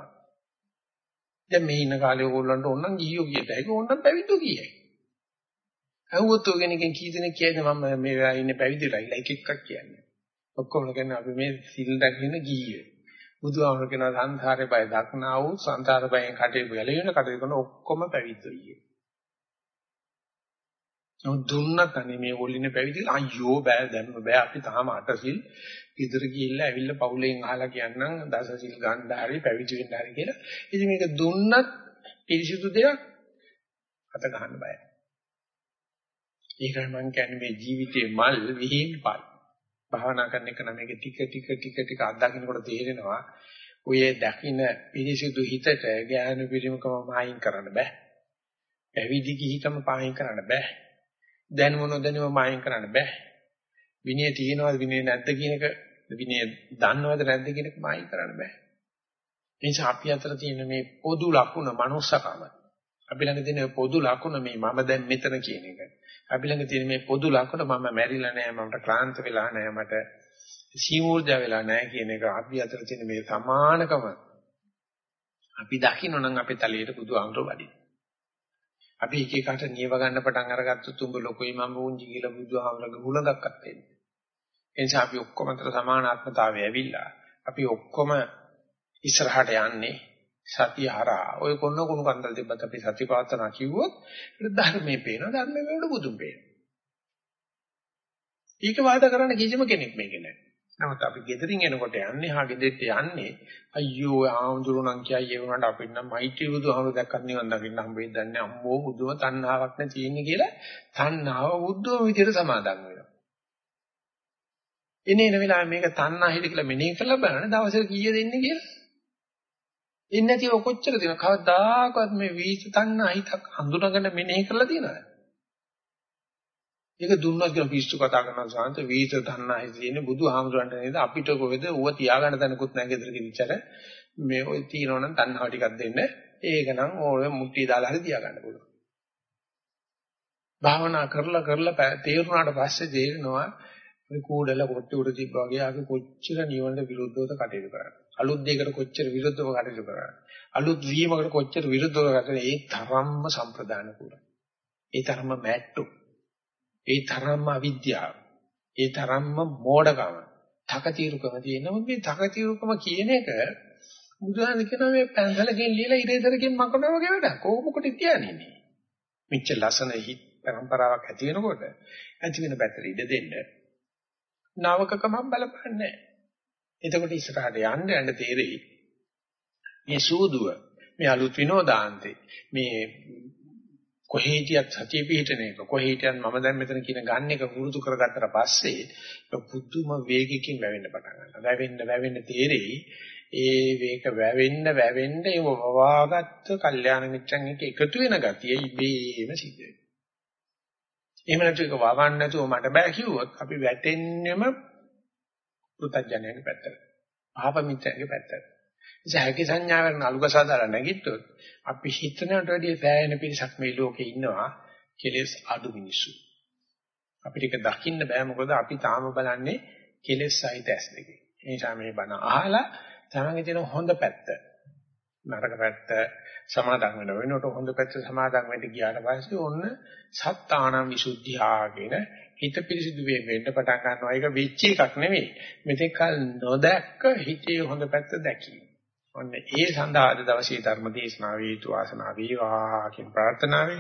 දැන් මේ ඉන්න කාලේ ඕගොල්ලන්ට ඕනනම් ගිහියෝ කියත හැකි ඕනනම් පැවිද්දෝ කියයි. ඇහුවොත් ඔය කෙනකින් කී දෙනෙක් කියන්නේ මම මේ ඉන්නේ පැවිදිලා ඉලා එක එකක් කියන්නේ. ඔක්කොම කියන්නේ අපි මේ සිල් රැගෙන ගියේ. බුදුහාමර කියන සංසාරේ බය දක්නා වූ සංසාර බයෙන් කටේ බැලෙන කටේ කරන ඔක්කොම පැවිද්දෝ ඊයේ. නමුත් දුන්නත් අනේ මේ ඕලිනේ පැවිදි අයියෝ බෑ දැන් බෑ අපි තාම අටසිල් ඉදිර ගිහිල්ලා ඇවිල්ලා පවුලෙන් අහලා කියන්නම් දසසිල් ගන්න හරි පැවිදි වෙන්න හරි කියලා. ඉතින් මේක දුන්නත් පිරිසිදු දෙයක් අත ගන්න බයයි. ඒකයි මම කියන්නේ මේ ජීවිතේ මල් විහිං පල්. භාවනා කරන එක නම් මේක ටික ටික ටික ටික අත්දකින්නකොට තේරෙනවා. ඔය දකින්න පිරිසිදු හිතට ඥාන පිරිමකම මායින් කරන්න බෑ. පැවිදි ගිහිකම පායින් කරන්න බෑ. දැනුම නොදැනුම මායින් කරන්න බෑ. විනය තියෙනවද විනය නැද්ද කියන එක විනය දන්නවද නැද්ද කියන එක මායින් කරන්න බෑ. ඒ නිසා අපි අතර තියෙන මේ පොදු ලකුණ manussකම අපි ළඟ තියෙන පොදු ලකුණ මේ මම දැන් මෙතන කියන එක. අපි ළඟ තියෙන මේ පොදු ලකුණ මම මැරිලා නැහැ මමට ක්ලාන්ත වෙලා නැහැ මට සීමූර්ජ වෙලා නැහැ කියන එක අපි අතර තියෙන මේ සමානකම අපි දකින්න නම් අපේ තලයට බුදුහාමුදුර වඩින්න. අපි එක එකට නියව ගන්න පටන් අරගත්තොත් උඹ ලොකුයි මම වුංජි කියලා බුදුහාමුදුරගේ හුලඟක් අත්දෙන්නේ. ඒ නිසා අපි ඔක්කොම අතර සමානාත්මතාවය ඇවිල්ලා අපි ඔක්කොම ඉස්සරහට යන්නේ සතිය හරහා. ඔය කොන්න කුණු කන්දල් දෙබ්බත් අපි සති පාත්තනා කිව්වොත් ධර්මයේ පේනවා ධර්මයේ වල බුදුන් පේනවා. ඊක වාද කරන්න කිසිම කෙනෙක් මේකේ නැහැ. නමුත් අපි ගෙදරින් එනකොට යන්නේ හා ගෙදෙට්ට යන්නේ අයියෝ ආඳුරු නම් කියයි ඒ වුණාට අපිට නම් මෛත්‍රී බුදුහාමුදුර දැක්කත් නිවන් දකින්න හම්බෙන්නේ නැහැ අම්මෝ බුදුම තණ්හාවක් නැ තියෙන්නේ කියලා තණ්හාව බුද්ධෝ විදියට සමාදන් වෙනවා. එනේ එන වෙලාවෙ මේක තණ්හා හිත කියලා මෙනෙහි කරලා බලන්න දවසට කීය දෙන්නේ කියලා. එන්නේ නැතිව කොච්චර දින කවදාකවත් මේ වීස තණ්හා හිතක් හඳුනාගෙන මෙනෙහි කරලා තියෙනවද? ඒක දුන්නත් කියලා පිස්සු කතා කරනවා සාන්ත වීස තණ්හා හිතේ බුදුහාමුදුරන්ට නේද අපිට කොහෙද ඌව තියාගන්න තැනකුත් නැහැ ගෙදර කිවිචර මේ ඔය තියෙනවනම් තණ්හාව ටිකක් දෙන්න ඒක නම් ඕනේ මුට්ටිය දාලා හරි තියාගන්න පුළුවන්. භාවනා කරලා කරලා තේරුණාට පස්සේ තේරෙනවා මේ කූඩල කොට්ටි උඩ තිබ්බා වගේ ආගේ කොච්චර නිවනට විරුද්ධවද කටයුතු කරන්නේ. අලුත් දෙයකට කොච්චර විරුද්ධව කටයුතු කරන්නේ. අලුත් වීමකට කොච්චර විරුද්ධව කරන්නේ. ඒ තරම්ම සම්ප්‍රදාන කුල. ඒ තරම්ම මැට්ටු. ඒ තරම්ම අවිද්‍යාව. ඒ තරම්ම මෝඩකම. තකතිරුකම තියෙනවා. මේ තකතිරුකම කියන එක බුදුහාම කියනවා මේ පැන්සලකින් ලියලා ඉරේතරකින් මකනවා වගේ වැඩක්. ඕක මොකටද කියන්නේ? මෙච්චර ලස්සන හිත් પરම්පරාවක් ඇති වෙනකොට ඇති වෙන පැත්තට ඉඩ දෙන්න නවකකමක් බලපන්නේ නැහැ. එතකොට ඉස්සරහට යන්න යන්න තේරෙයි මේ සූදුව මේ අලුත් විනෝදාන්තේ මේ කොහේටියත් සතිය පිහිටන එක කොහේටියත් මම දැන් මෙතන කියන ගන්න එක පුරුදු කරගත්තට පස්සේ පුදුම වේගකින් වැවෙන්න පටන් ගන්නවා. වැවෙන්න වැවෙන්න තේරෙයි ඒ වේක වැවෙන්න වැවෙන්න ඒ වවාගත්ත කල්යාණ මිත්‍රන් එක්ක එකතු වෙන ගතිය ඉබේම සිද්ධ වෙනවා. එහෙම නැතු එක වවන්න නැතුව මට බෑ කිව්වොත් අපි වැටෙන්නෙම පුතඥයන්ගේ පැත්තට. පාප මිත්‍රයන්ගේ පැත්තට. ඉතින් හැකි සංඥාවෙන් අලුකසාදාලා නැගිට්ටොත් අපි හිතනට වැඩිය සෑහෙන පිරිසක් මේ ලෝකේ ඉන්නවා කෙලෙස් අඩු මිනිස්සු. අපිට ඒක දකින්න බෑ මොකද අපි තාම බලන්නේ කෙලෙස් සහිත ඇස් දෙකේ. ඒ නිසා මේ බණ අහලා තමන්ගේ තියෙන හොඳ පැත්ත නරක පැත්ත සමාදන් වෙන වෙනකොට හොඳ පැත්ත සමාදන් වෙන්න ගියාට පස්සේ ඔන්න සත්තානං විසුද්ධියාගෙන හිත පිරිසිදු වෙන්න පටන් ගන්නවා. ඒක වෙච්ච එකක් නෙවෙයි. මෙතෙක් කල නොදැක්ක හිතේ හොඳ පැත්ත දැකීම. ඔන්න ඒ සඳහා අද දවසේ ධර්ම දේශනාවේ හේතු වාසනා වේවා කියන ප්‍රාර්ථනාවයි.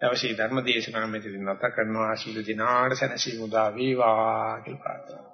දවසේ ධර්ම දේශනාව මෙතන නැත කරනවා ආශිර්වාද දිනාට සැනසීම උදා වේවා කියලා ප්‍රාර්ථනා